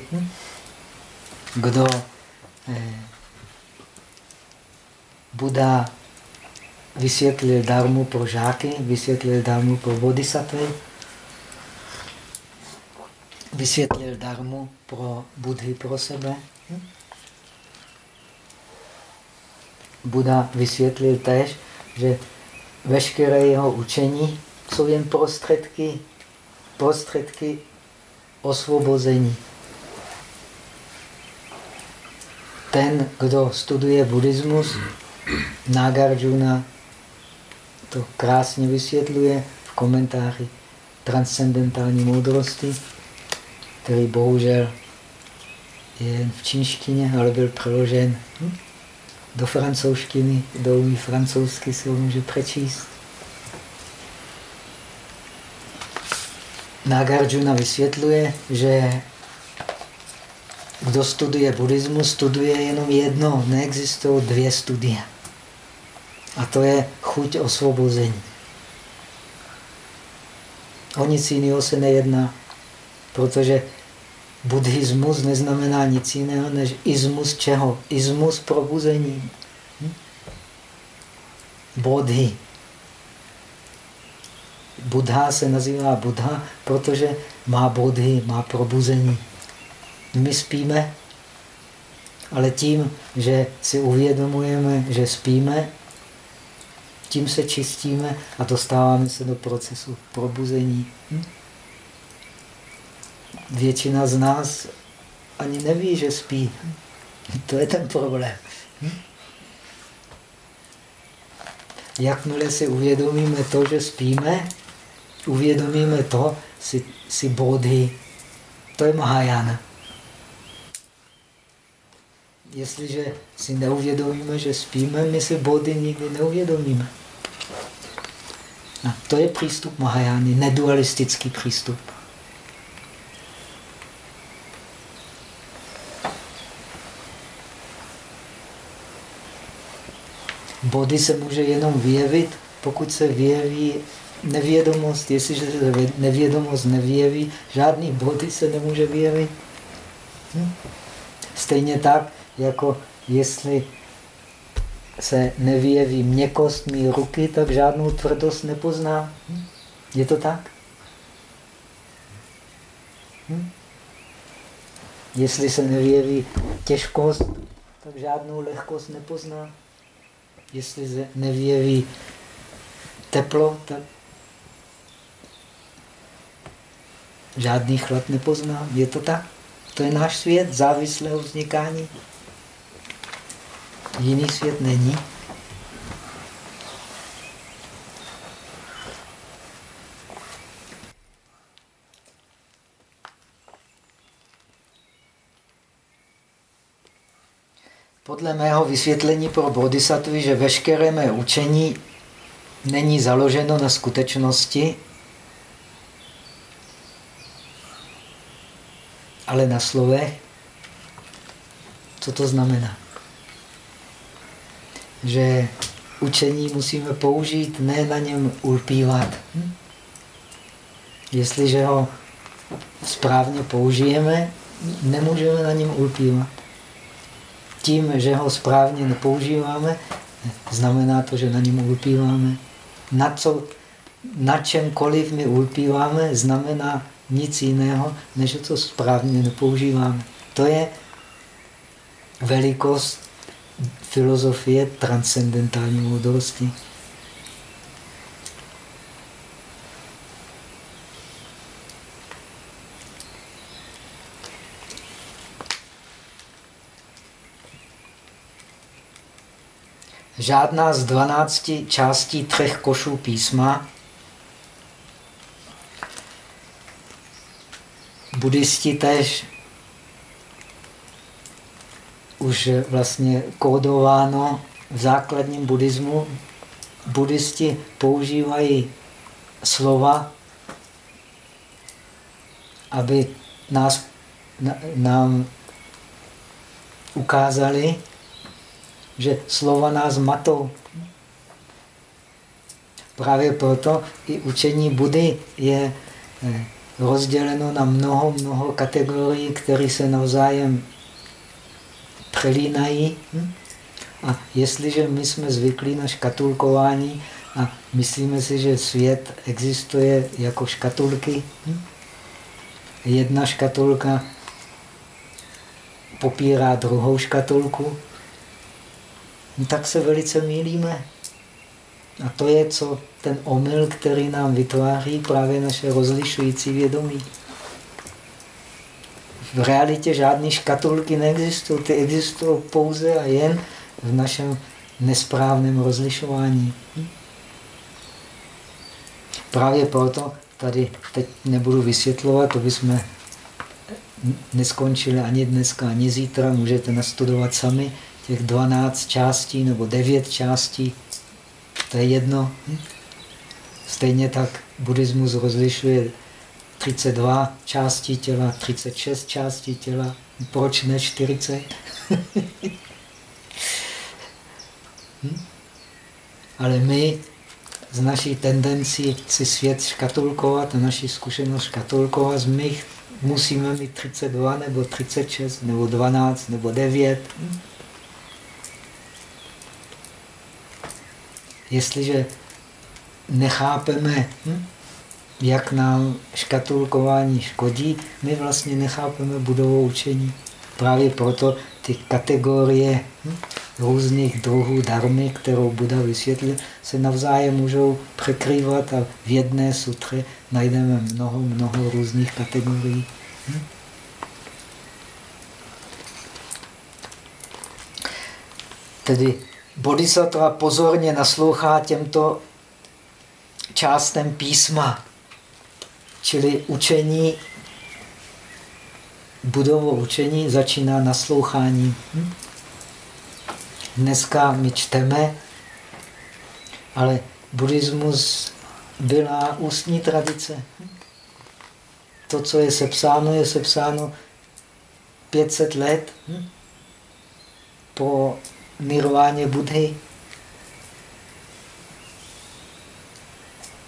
S1: kdo eh, Buda vysvětlil darmu pro žáky, vysvětlil darmu pro bodhisattvy, vysvětlil darmu pro budhy pro sebe. Buda vysvětlil tež, že veškeré jeho učení jsou jen prostředky, prostředky osvobození. Ten, kdo studuje buddhismus, Nagarjuna to krásně vysvětluje v komentáři transcendentální moudrosti, který bohužel je jen v čínštině, ale byl přeložen hm? Do francouzštiny, kdo umí francouzsky, si ho může přečíst. Nagarjuna vysvětluje, že kdo studuje buddhismus, studuje jenom jedno, neexistují dvě studie. A to je chuť osvobození. O nic jiného se nejedná, protože buddhismus neznamená nic jiného než ismus čeho? Ismus probuzení. Hm? Bodhi. Buddha se nazývá Buddha, protože má bodhy, má probuzení. My spíme, ale tím, že si uvědomujeme, že spíme, tím se čistíme a dostáváme se do procesu probuzení. Hm? Většina z nás ani neví, že spí. To je ten problém. Jakmile si uvědomíme to, že spíme, uvědomíme to, si, si bodhy. To je Mahajana. Jestliže si neuvědomíme, že spíme, my si body nikdy neuvědomíme. A to je přístup Mahajány, nedualistický přístup. Body se může jenom vyjevit, pokud se vyjeví nevědomost. Jestliže se nevědomost nevyjeví, žádný body se nemůže vyjevit. Hm? Stejně tak, jako jestli se nevyjeví měkost mý ruky, tak žádnou tvrdost nepozná. Hm? Je to tak? Hm? Jestli se nevyjeví těžkost, tak žádnou lehkost nepozná. Jestli se nevyjeví teplo, tak žádný chlad nepozná. Je to tak? To je náš svět závislého vznikání. Jiný svět není. Podle mého vysvětlení pro bodhisattva, že veškeré mé učení není založeno na skutečnosti, ale na slovech. Co to znamená? Že učení musíme použít, ne na něm ulpívat. Hm? Jestliže ho správně použijeme, nemůžeme na něm ulpívat. Tím, že ho správně nepoužíváme, znamená to, že na něm ulpíváme. Na, co, na čemkoliv my ulpíváme, znamená nic jiného, než to správně nepoužíváme. To je velikost filozofie transcendentální moudrosti. Žádná z dvanácti částí třech košů písma buddhisti tež už vlastně kódováno v základním buddhismu. Buddhisti používají slova, aby nás, nám ukázali, že slova nás matou. Právě proto i učení Budy je eh, rozděleno na mnoho, mnoho kategorií, které se navzájem přelínají. Hm? A jestliže my jsme zvyklí na škatulkování a myslíme si, že svět existuje jako škatulky, hm? jedna škatulka popírá druhou škatulku, tak se velice mýlíme. A to je co ten omyl, který nám vytváří právě naše rozlišující vědomí. V realitě žádné škatulky neexistují, ty existují pouze a jen v našem nesprávném rozlišování. Právě proto tady teď nebudu vysvětlovat, to bychom neskončili ani dneska, ani zítra, můžete nastudovat sami těch 12 částí nebo 9 částí to je jedno. Stejně tak buddhismus rozlišuje 32 částí těla, 36 částí těla. Proč ne 40? hm? Ale my z naší tendencí si svět škatulkovat a naši zkušenost škatulkovat, my musíme mít 32 nebo 36 nebo 12 nebo 9. Hm? Jestliže nechápeme, hm, jak nám škatulkování škodí, my vlastně nechápeme budovou učení. Právě proto ty kategorie hm, různých druhů darmy, kterou Buda vysvětlil, se navzájem můžou překrývat a v jedné sutře najdeme mnoho, mnoho různých kategorií. Hm? Tedy bodhisattva pozorně naslouchá těmto částem písma, čili učení, budovou učení začíná naslouchání. Hm? Dneska my čteme, ale buddhismus byla ústní tradice. To, co je sepsáno, je sepsáno 500 let hm? po nirváně Budhy.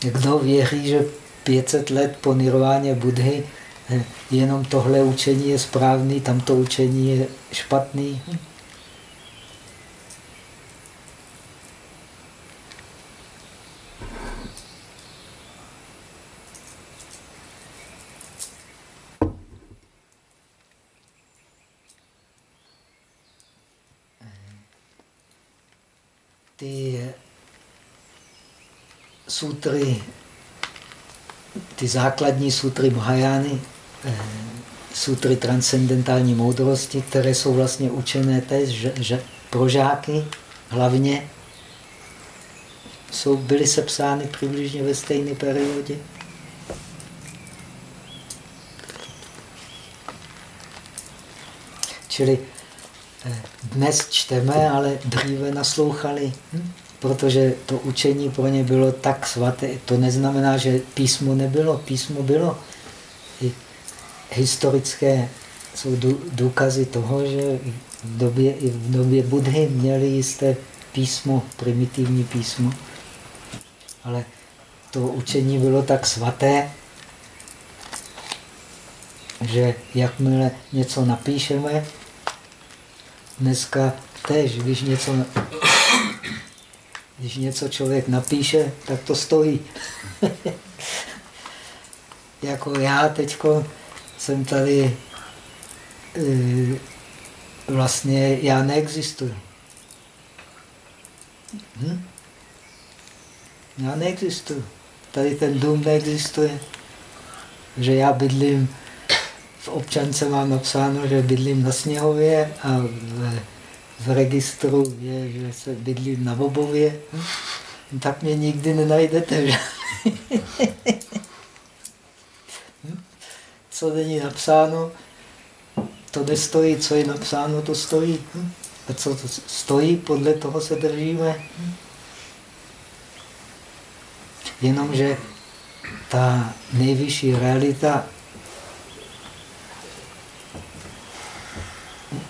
S1: Kdo věří, že 500 let po nirváně Budhy eh, jenom tohle učení je správný, tamto učení je špatný? Ty sutry, ty základní sutry Mahajány, eh, sutry transcendentální moudrosti, které jsou vlastně učené že pro žáky hlavně, jsou, byly sepsány přibližně ve stejné periodě. Čili dnes čteme, ale dříve naslouchali, hm? protože to učení pro ně bylo tak svaté. To neznamená, že písmo nebylo. Písmo bylo. I historické jsou důkazy toho, že v době, i v době Budhy měli jisté písmo, primitivní písmo. Ale to učení bylo tak svaté, že jakmile něco napíšeme, dneska tež, když něco, když něco člověk napíše, tak to stojí. *laughs* jako já teď jsem tady, e, vlastně já neexistuji. Hm? Já neexistuji. Tady ten dům neexistuje. Že já bydlím v občance mám napsáno, že bydlím na Sněhově a v, v registru je, že se bydlím na Vobově. Hm? Tak mě nikdy nenajdete. Že? hm? Co není napsáno, to nestojí. Co je napsáno, to stojí. Hm? A co to stojí, podle toho se držíme. Jenomže ta nejvyšší realita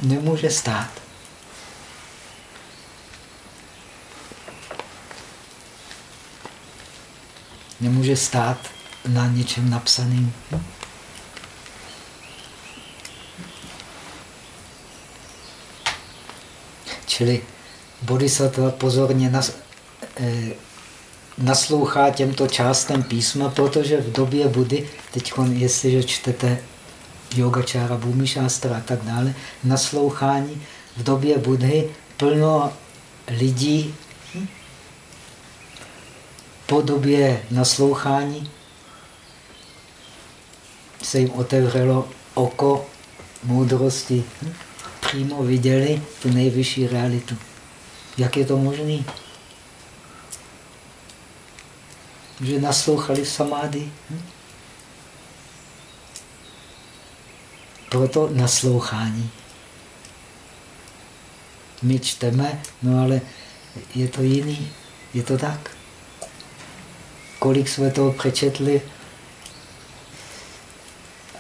S1: nemůže stát. Nemůže stát na něčem napsaným. Čili bodhisattva pozorně nas, eh, naslouchá těmto částem písma, protože v době Budy, teď jestliže čtete yogačára, bhumišástra a tak dále, naslouchání v době Budhy plno lidí po době naslouchání se jim otevřelo oko moudrosti. Přímo viděli tu nejvyšší realitu. Jak je to možné? Že naslouchali samády. Proto naslouchání. My čteme, no ale je to jiný. Je to tak. Kolik jsme toho přečetli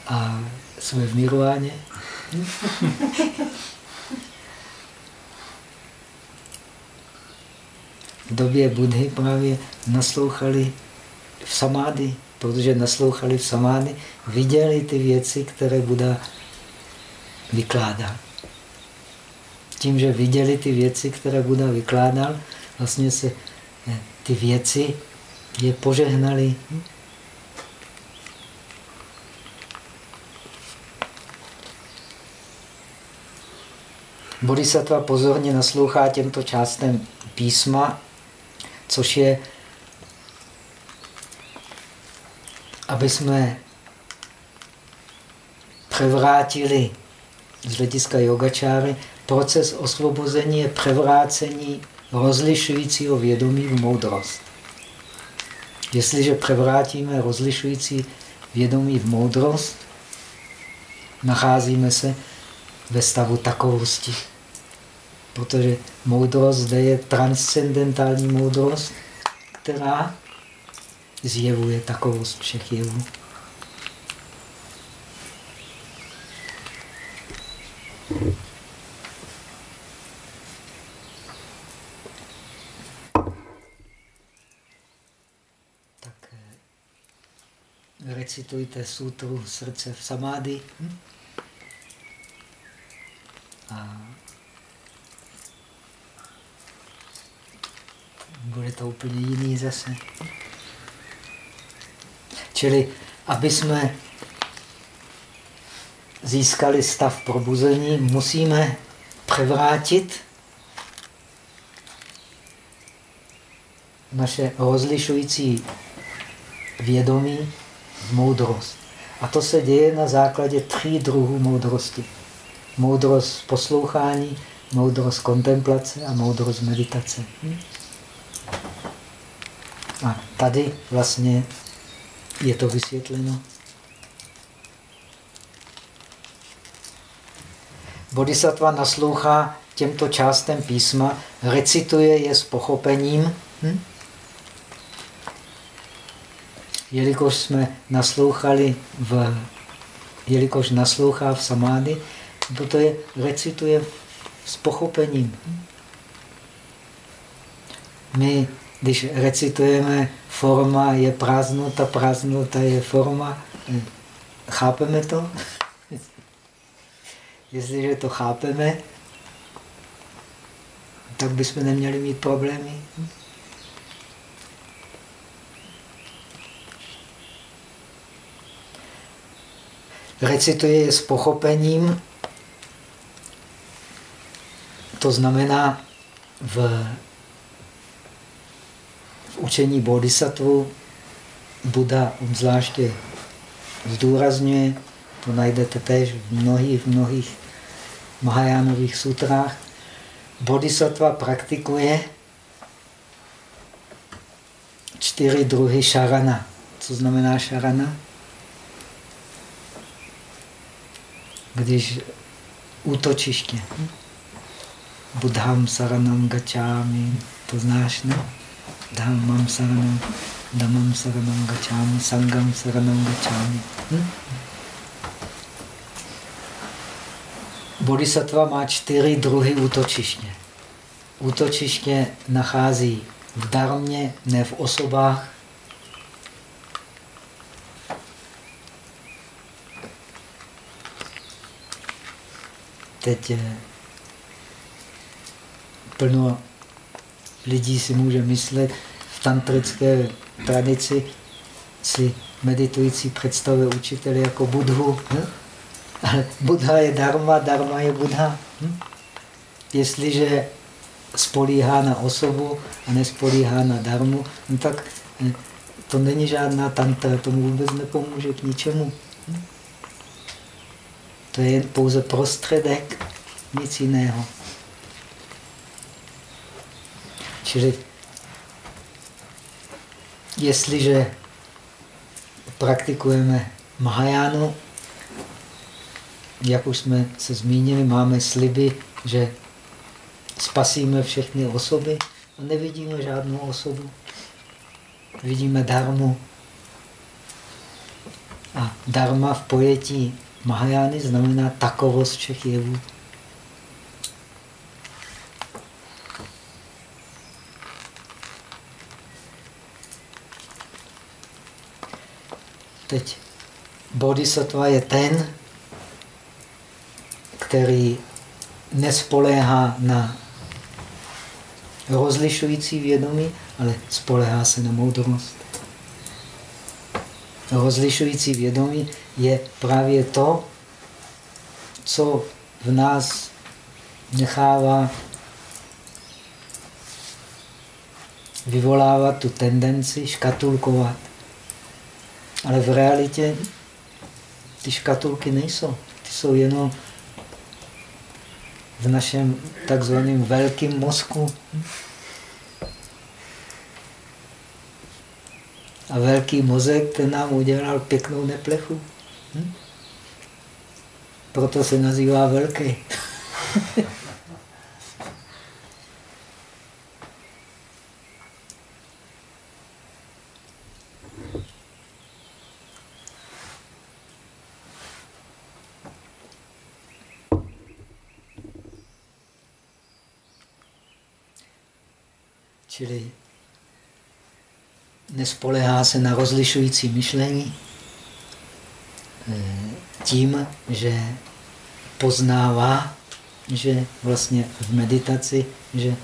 S1: a jsme v mirováně. V době Budhy právě naslouchali v samády, protože naslouchali v samády, viděli ty věci, které Buda vykládal. Tím, že viděli ty věci, které Buda vykládal, vlastně se eh, ty věci je požehnali. Bodhisattva pozorně naslouchá těmto částem písma, což je, aby jsme převrátili z hlediska yogačáry proces osvobození je převrácení rozlišujícího vědomí v moudrost. Jestliže převrátíme rozlišující vědomí v moudrost, nacházíme se ve stavu takovosti. Protože moudrost zde je transcendentální moudrost, která zjevuje takovost všech jevů. Recitujte sutru srdce v samády. Hm? A bude to úplně jiný zase. Čili, aby jsme získali stav probuzení, musíme převrátit naše rozlišující vědomí moudrost. A to se děje na základě tří druhů moudrosti. Moudrost poslouchání, moudrost kontemplace a moudrost meditace. A tady vlastně je to vysvětleno. Bodhisattva naslouchá těmto částem písma, recituje je s pochopením. Hm? Jelikož jsme naslouchali v, jelikož naslouchá v samády, to je recituje s pochopením. My, když recitujeme forma je prázdnota, prázdnota je forma, chápeme to? *laughs* Jestliže to chápeme, tak bychom neměli mít problémy. Recituje s pochopením, to znamená v, v učení bodhisattva Buda obzvláště zdůrazňuje, to najdete též v mnohých, v mnohých Mahajánových sutrách. Bodhisattva praktikuje čtyři druhy šarana. Co znamená šarana? Když útočiště. Budham saranam gachámi, to znáš, ne? Dhammam saranam, dhammam saranam gachámi, sangam saranam gachámi. Hm? Bodhisattva má čtyři druhy útočiště. Útočiště nachází v darmě, ne v osobách. Teď plno lidí si může myslet, v tantrické tradici si meditující představuje učitele jako budhu. Hm? Ale Buddha je dharma, dharma je Buddha. Hm? Jestliže spolíhá na osobu a nespolíhá na dharmu, no tak hm, to není žádná tantra, tomu vůbec nepomůže k ničemu. To je pouze prostředek, nic jiného. Čili jestliže praktikujeme Mahajánu, jak už jsme se zmínili, máme sliby, že spasíme všechny osoby a nevidíme žádnou osobu. Vidíme darmu. A dharma v pojetí Mahajány znamená takovost všech jevů. Teď bodhisattva je ten, který nespoléhá na rozlišující vědomí, ale spolehá se na moudrost. Rozlišující vědomí je právě to, co v nás nechává vyvolávat tu tendenci škatulkovat. Ale v realitě ty škatulky nejsou. Ty jsou jenom v našem takzvaném velkém mozku. A velký mozek ten nám udělal pěknou neplechu. Hm? Proto se nazývá velký. *laughs* Čili nespolehá se na rozlišující myšlení tím, že poznává, že vlastně v meditaci, že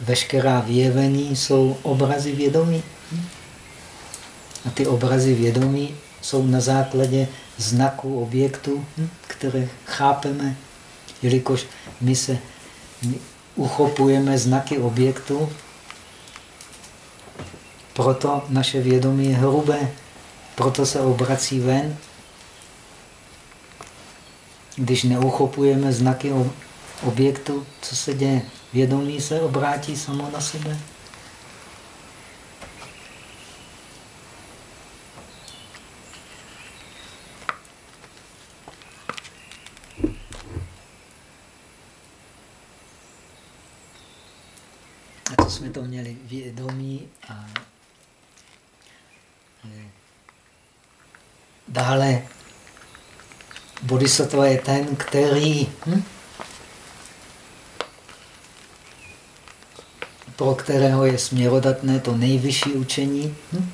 S1: veškerá vyjevení jsou obrazy vědomí. A ty obrazy vědomí jsou na základě znaků objektů, které chápeme, jelikož my se uchopujeme znaky objektu, proto naše vědomí je hrubé, proto se obrací ven. Když neuchopujeme znaky objektu, co se děje? Vědomí se obrátí samo na sebe. A to jsme to měli vědomí a Dále bodhisattva je ten, který hm? pro kterého je směrodatné to nejvyšší učení, hm?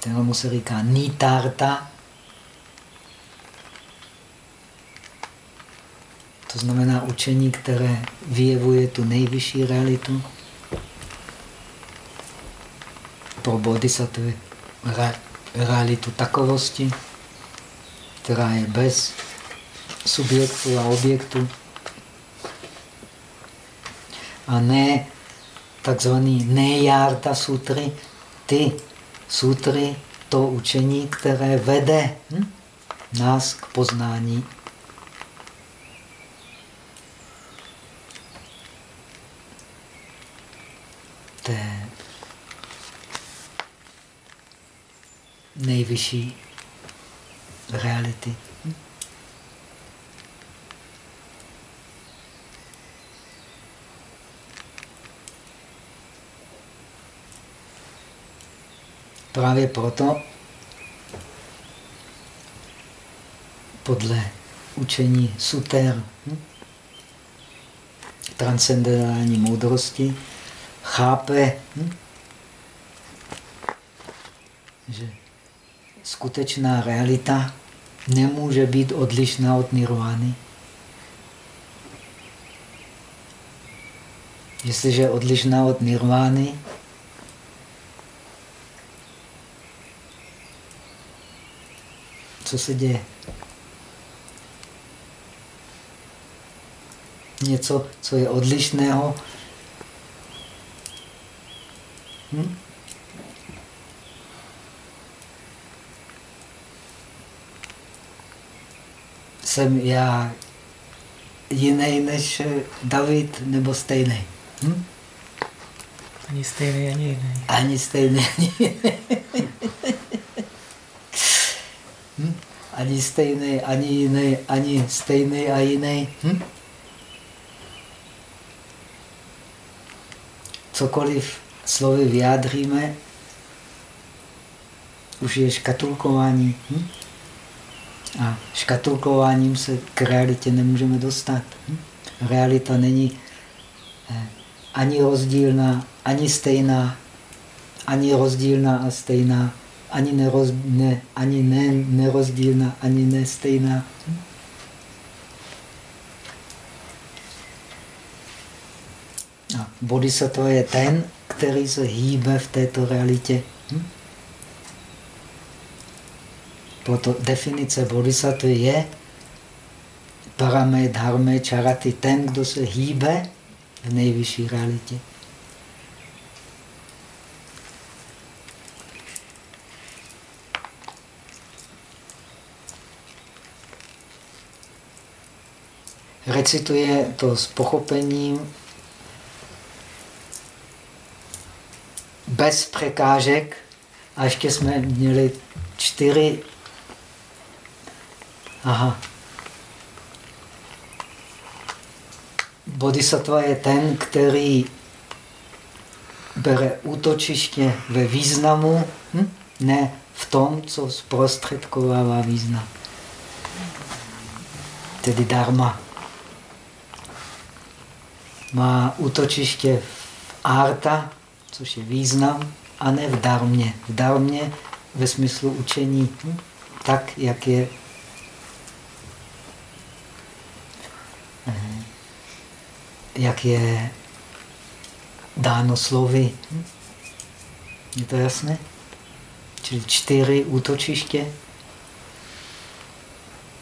S1: kterému se říká nitarta. To znamená učení, které vyjevuje tu nejvyšší realitu. Pro bodhisattva realitu takovosti, která je bez subjektu a objektu. A ne takzvaný nejárta sutry, ty sutry, to učení, které vede hm, nás k poznání té nejvyšší reality. Právě proto podle učení suter transcendentální moudrosti chápe, že skutečná realita nemůže být odlišná od nirvány. Jestliže je odlišná od nirvány, co se děje? Něco, co je odlišného, hm? Jsem já jiný než David nebo stejný? Hm?
S2: Ani stejný, ani jiný.
S1: Ani stejný, *laughs* ani jiný. hm? Ani stejný, ani jiný, ani stejný a jiný. Hm? Cokoliv slovy vyjádříme, už je škatulkování. Hm? Škatulkováním se k realitě nemůžeme dostat. Hm? Realita není eh, ani rozdílná, ani stejná, ani rozdílná a stejná, ani, neroz, ne, ani ne, nerozdílná, ani nestejná. Hm? A bodhisattva je ten, který se hýbe v této realitě. Hm? Proto definice bodhisattva je parame, dharme, čaraty, ten, kdo se hýbe v nejvyšší realitě. recituje to s pochopením bez překážek a ještě jsme měli čtyři. Aha. Bodhisattva je ten, který bere útočiště ve významu, hm? ne v tom, co zprostředkovává význam. Tedy dharma. Má útočiště v arta, což je význam, a ne v darmě. V darmě ve smyslu učení hm? tak, jak je jak je dáno slovy. Je to jasné? Čili čtyři útočiště.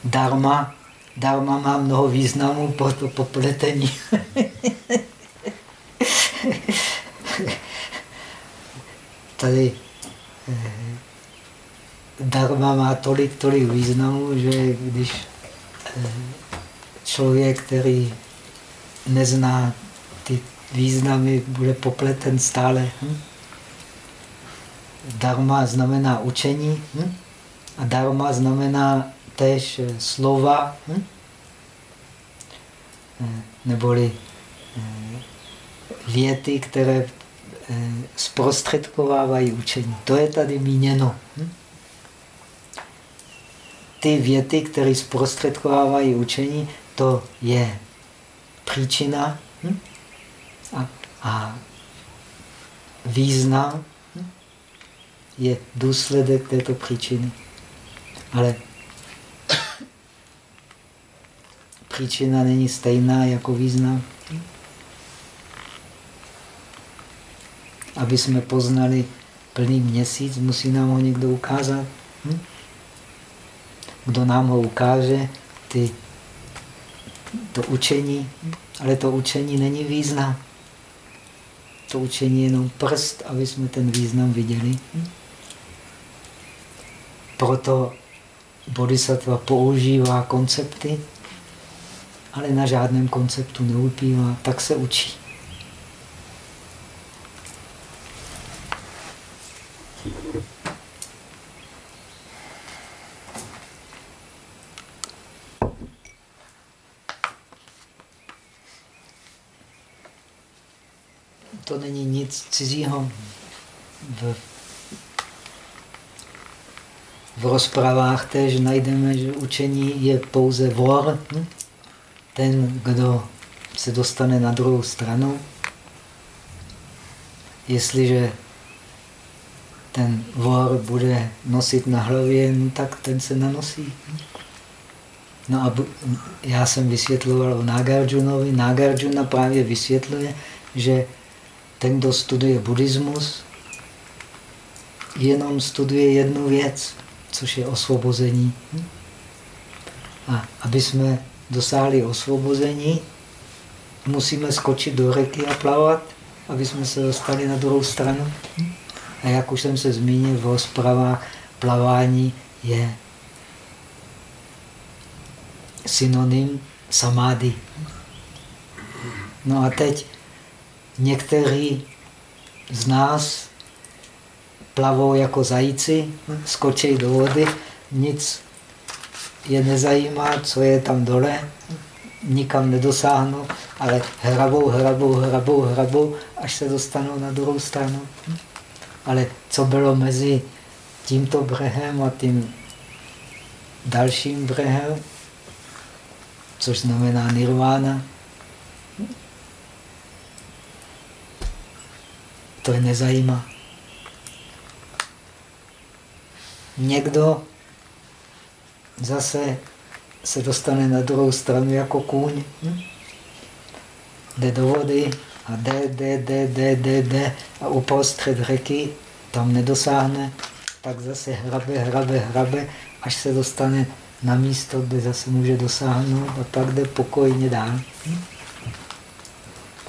S1: Dharma. Dharma má mnoho významů, to popletení. *laughs* Tady eh, dharma má tolik, tolik významů, že když eh, člověk, který nezná ty významy, bude popleten stále. Hm? Dharma znamená učení hm? a dharma znamená též eh, slova, hm? Eh, neboli eh, věty, které zprostředkovávají učení. To je tady míněno. Hm? Ty věty, které zprostředkovávají učení, to je příčina hm? a, a význam hm? je důsledek této příčiny. Ale příčina není stejná jako význam. Aby jsme poznali plný měsíc, musí nám ho někdo ukázat. Hm? Kdo nám ho ukáže, ty to učení, ale to učení není význam. To učení je jenom prst, aby jsme ten význam viděli. Proto bodhisattva používá koncepty, ale na žádném konceptu neupívá, tak se učí. To není nic cizího. V, v rozpravách tež najdeme, že učení je pouze vor. Hm? Ten, kdo se dostane na druhou stranu, jestliže ten vor bude nosit na hlavě, no tak ten se nanosí. No a já jsem vysvětloval o Nagarjunovi. Nagarjuna právě vysvětluje, že ten, kdo studuje buddhismus, jenom studuje jednu věc, což je osvobození. A aby jsme dosáhli osvobození, musíme skočit do řeky a plavat, aby jsme se dostali na druhou stranu. A jak už jsem se zmínil v rozpravách, plavání je synonym samády. No a teď Někteří z nás plavou jako zajíci, skočí do vody, nic je nezajímá, co je tam dole, nikam nedosáhnou, ale hrabou, hrabou, hrabou, hrabou, až se dostanou na druhou stranu. Ale co bylo mezi tímto brehem a tím dalším brehem, což znamená nirvana, to je nezajímá. Někdo zase se dostane na druhou stranu jako kůň, hm? jde do vody a jde, jde, jde, jde, jde, jde a uprostřed řeky tam nedosáhne, tak zase hrabe, hrabe, hrabe, až se dostane na místo, kde zase může dosáhnout a pak jde pokojně dál. Hm?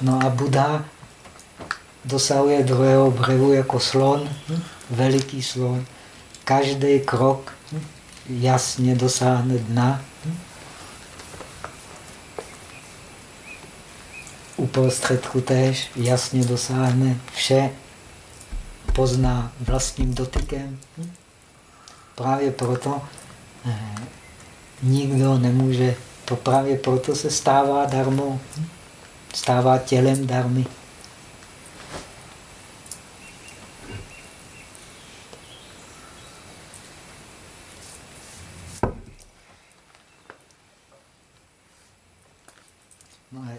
S1: No a Buddha dosahuje druhého břehu jako slon, veliký slon. Každý krok jasně dosáhne dna. uprostředku též jasně dosáhne vše, pozná vlastním dotykem. Právě proto eh, nikdo nemůže, to právě proto se stává darmou, stává tělem darmy.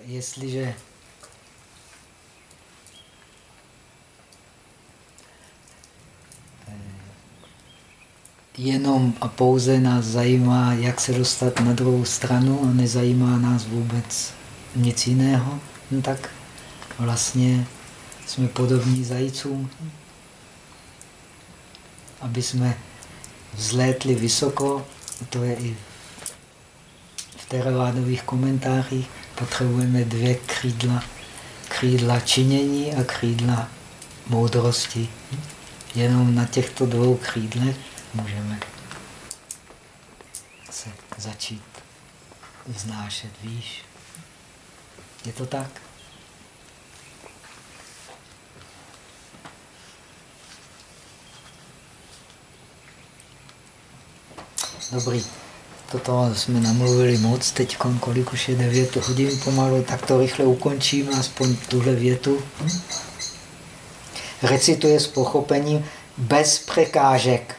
S1: Jestliže jenom a pouze nás zajímá, jak se dostat na druhou stranu a nezajímá nás vůbec nic jiného, no tak vlastně jsme podobní zajícům. Aby jsme vzlétli vysoko, to je i v teravádových komentářích, potřebujeme dvě křídla. Křídla činění a křídla moudrosti. Jenom na těchto dvou křídlech můžeme se začít vznášet výš. Je to tak? Dobrý. Toto jsme namluvili moc, teď kolik už je 9 hodin pomalu, tak to rychle ukončím, aspoň tuhle větu. Recituje s pochopením bez překážek.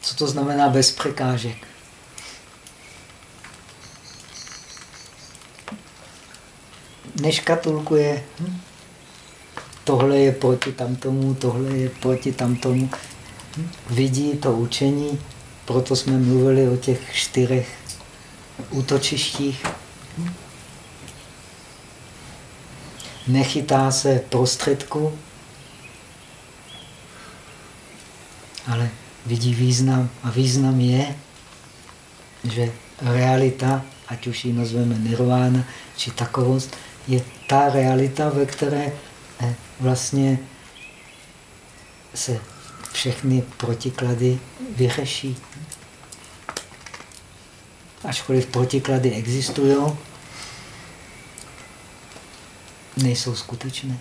S1: Co to znamená bez překážek? Neškatulkuje. Tohle je proti tamtomu, tohle je proti tamtomu. Vidí to učení, proto jsme mluvili o těch čtyřech útočištích. Nechytá se prostředku, ale vidí význam. A význam je, že realita, ať už ji nazveme nirvána, či takovost, je ta realita, ve které eh, vlastně se všechny protiklady vyřeší. Ačkoliv protiklady existují, nejsou skutečné.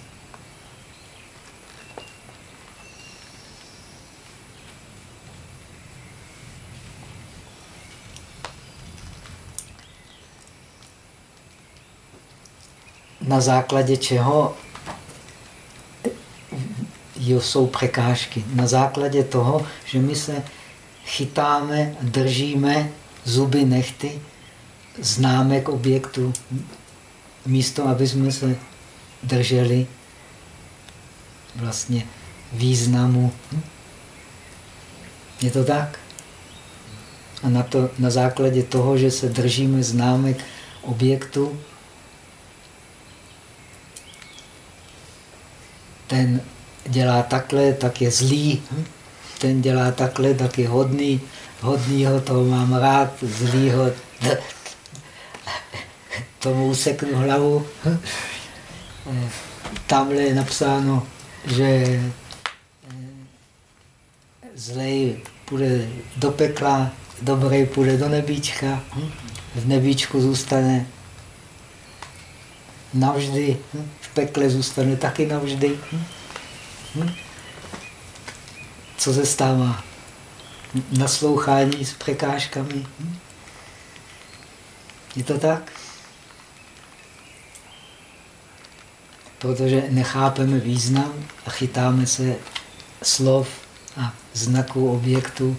S1: Na základě čeho jsou překážky. Na základě toho, že my se chytáme, držíme zuby nechty známek objektu, místo, aby jsme se drželi vlastně významu. Je to tak? A na, to, na základě toho, že se držíme známek objektu, ten dělá takhle, tak je zlý. Ten dělá takhle, tak je hodný. Hodnýho toho mám rád, zlýho tomu useknu hlavu. Tamhle je napsáno, že eh, zlej půjde do pekla, dobrý půjde do nebíčka, v nebíčku zůstane navždy, pekle zůstane taky navždy. Co se stává? Naslouchání s překážkami. Je to tak? Protože nechápeme význam a chytáme se slov a znaků objektu.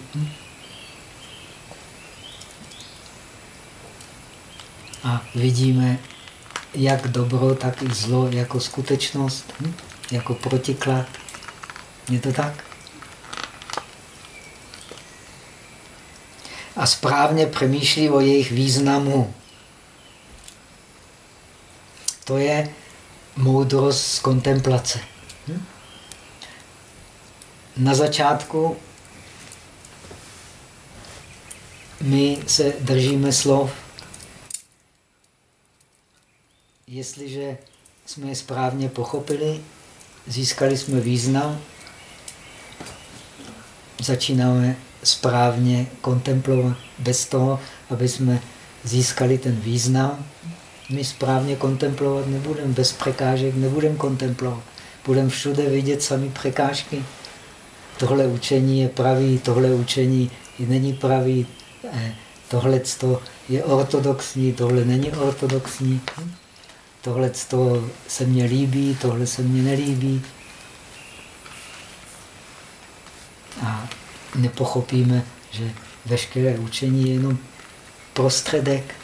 S1: A vidíme jak dobro, tak i zlo jako skutečnost, hm? jako protiklad. Je to tak? A správně přemýšlí o jejich významu. To je moudrost z kontemplace. Hm? Na začátku my se držíme slov, jestliže jsme je správně pochopili, získali jsme význam, začínáme správně kontemplovat. Bez toho, aby jsme získali ten význam, my správně kontemplovat nebudeme. Bez překážek nebudeme kontemplovat. Budeme všude vidět sami překážky. Tohle učení je pravý, tohle učení není pravý, eh, tohle je ortodoxní, tohle není ortodoxní. Tohle se mně líbí, tohle se mně nelíbí. A nepochopíme, že veškeré učení je jenom prostředek.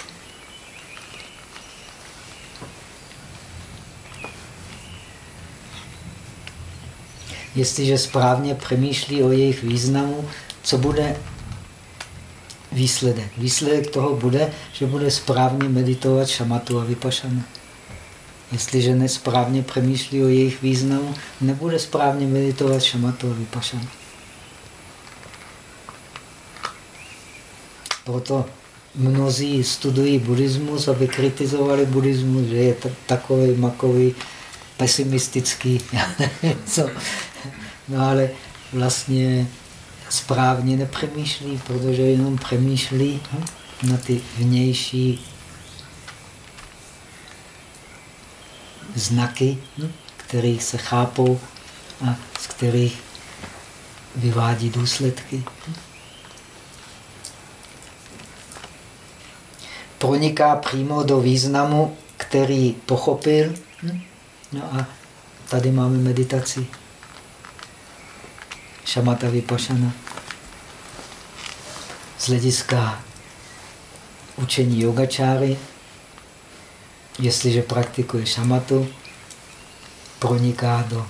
S1: Jestliže správně přemýšlí o jejich významu, co bude výsledek? Výsledek toho bude, že bude správně meditovat šamatu a vypašanu. Jestliže nesprávně přemýšlí o jejich významu, nebude správně meditovat šamatu a vypašanu. Proto mnozí studují buddhismus, aby kritizovali buddhismus, že je takový makový, pesimistický. *laughs* co. No ale vlastně správně nepřemýšlí, protože jenom přemýšlí na ty vnější znaky, kterých se chápou a z kterých vyvádí důsledky. proniká přímo do významu, který pochopil. No a tady máme meditaci. Šamata Vipašana. Z hlediska učení yogačáry, jestliže praktikuje šamatu, proniká do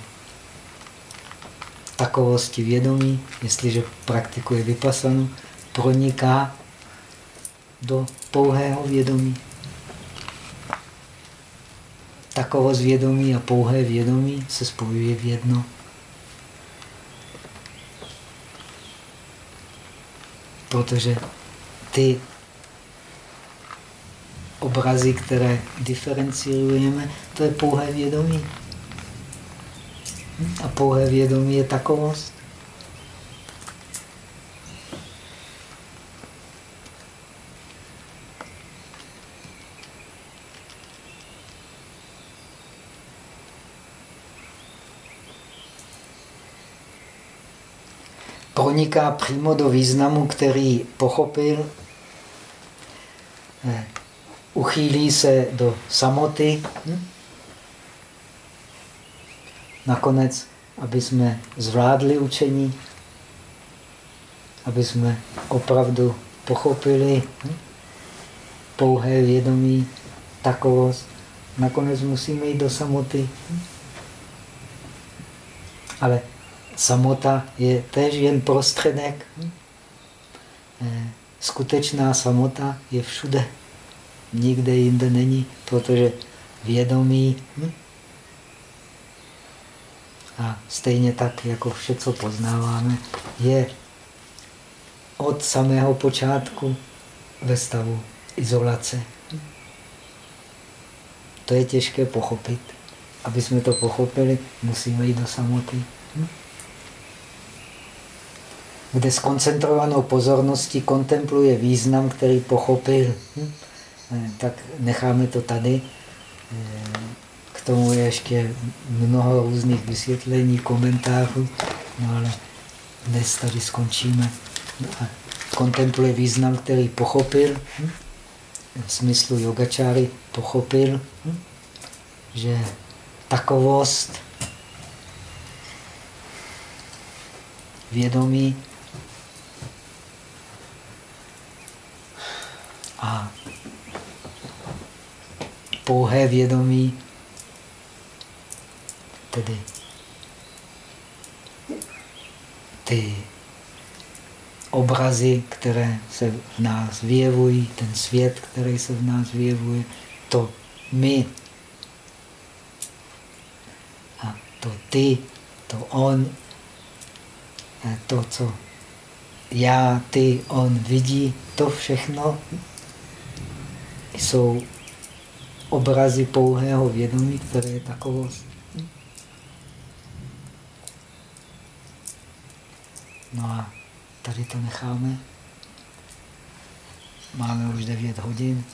S1: takovosti vědomí, jestliže praktikuje vypasanu, proniká do pouhého vědomí. Takovost vědomí a pouhé vědomí se spojuje v jedno. Protože ty obrazy, které diferenciujeme, to je pouhé vědomí. A pouhé vědomí je takovost. proniká přímo do významu, který pochopil, eh, uchýlí se do samoty. Hm? Nakonec, aby jsme zvládli učení, aby jsme opravdu pochopili hm? pouhé vědomí, takovost, nakonec musíme jít do samoty. Hm? Ale samota je též jen prostředek. Eh, skutečná samota je všude. Nikde jinde není, protože vědomí hm? a stejně tak, jako vše, co poznáváme, je od samého počátku ve stavu izolace. To je těžké pochopit. Aby jsme to pochopili, musíme jít do samoty kde s koncentrovanou pozorností kontempluje význam, který pochopil. Eh, tak necháme to tady. Eh, k tomu je ještě mnoho různých vysvětlení, komentářů, no ale dnes tady skončíme. No a kontempluje význam, který pochopil, v smyslu yogačáry pochopil, že takovost vědomí a pouhé vědomí, tedy ty obrazy, které se v nás vyjevují, ten svět, který se v nás vyjevuje, to my. A to ty, to on, to, co já, ty, on vidí, to všechno jsou obrazy pouhého vědomí, které je takovost. No a tady to necháme. Máme už 9 hodin,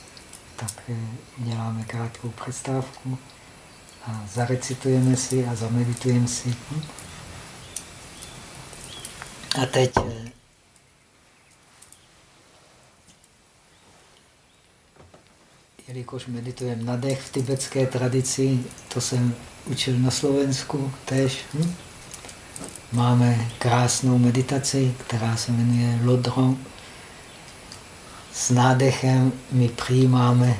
S1: tak eh, děláme krátkou přestávku a zarecitujeme si a zameditujeme si. A teď eh, jelikož meditujeme na dech v tibetské tradici, to jsem učil na Slovensku tež. Hm? Máme krásnou meditaci, která se jmenuje Lodron. S nádechem my přijímáme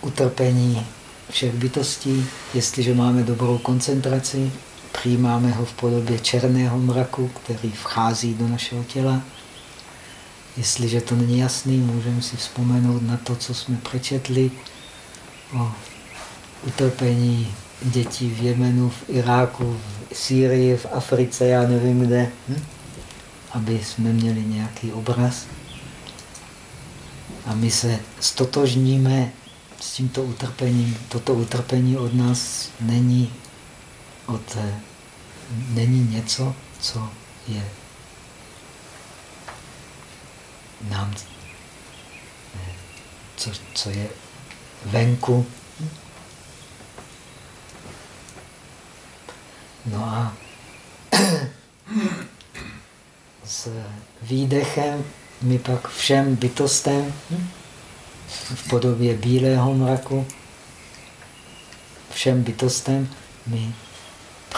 S1: utrpení všech bytostí. Jestliže máme dobrou koncentraci, přijímáme ho v podobě černého mraku, který vchází do našeho těla. Jestliže to není jasný, můžeme si vzpomenout na to, co jsme přečetli o utrpení dětí v Jemenu, v Iráku, v Sýrii, v Africe, já nevím kde, hm? aby jsme měli nějaký obraz. A my se stotožníme s tímto utrpením. Toto utrpení od nás není, od, není něco, co je nám, co, co je venku. No a *coughs* s výdechem my pak všem bytostem v podobě bílého mraku, všem bytostem my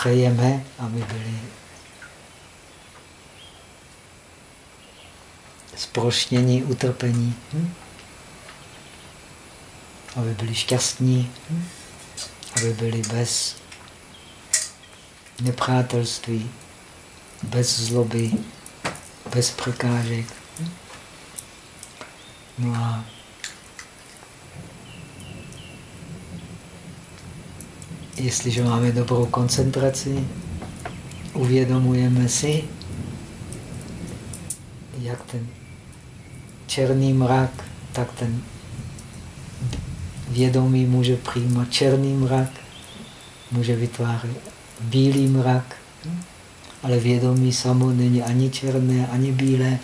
S1: přejeme, aby byli zproštění utrpení, hm? aby byli šťastní, hm? aby byli bez nepřátelství, bez zloby, bez překážek. Hm? No a jestliže máme dobrou koncentraci, uvědomujeme si, jak ten černý mrak, tak ten vědomí může přijímat černý mrak, může vytvářet bílý mrak, ale vědomí samo není ani černé, ani bílé.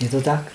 S1: Je to tak?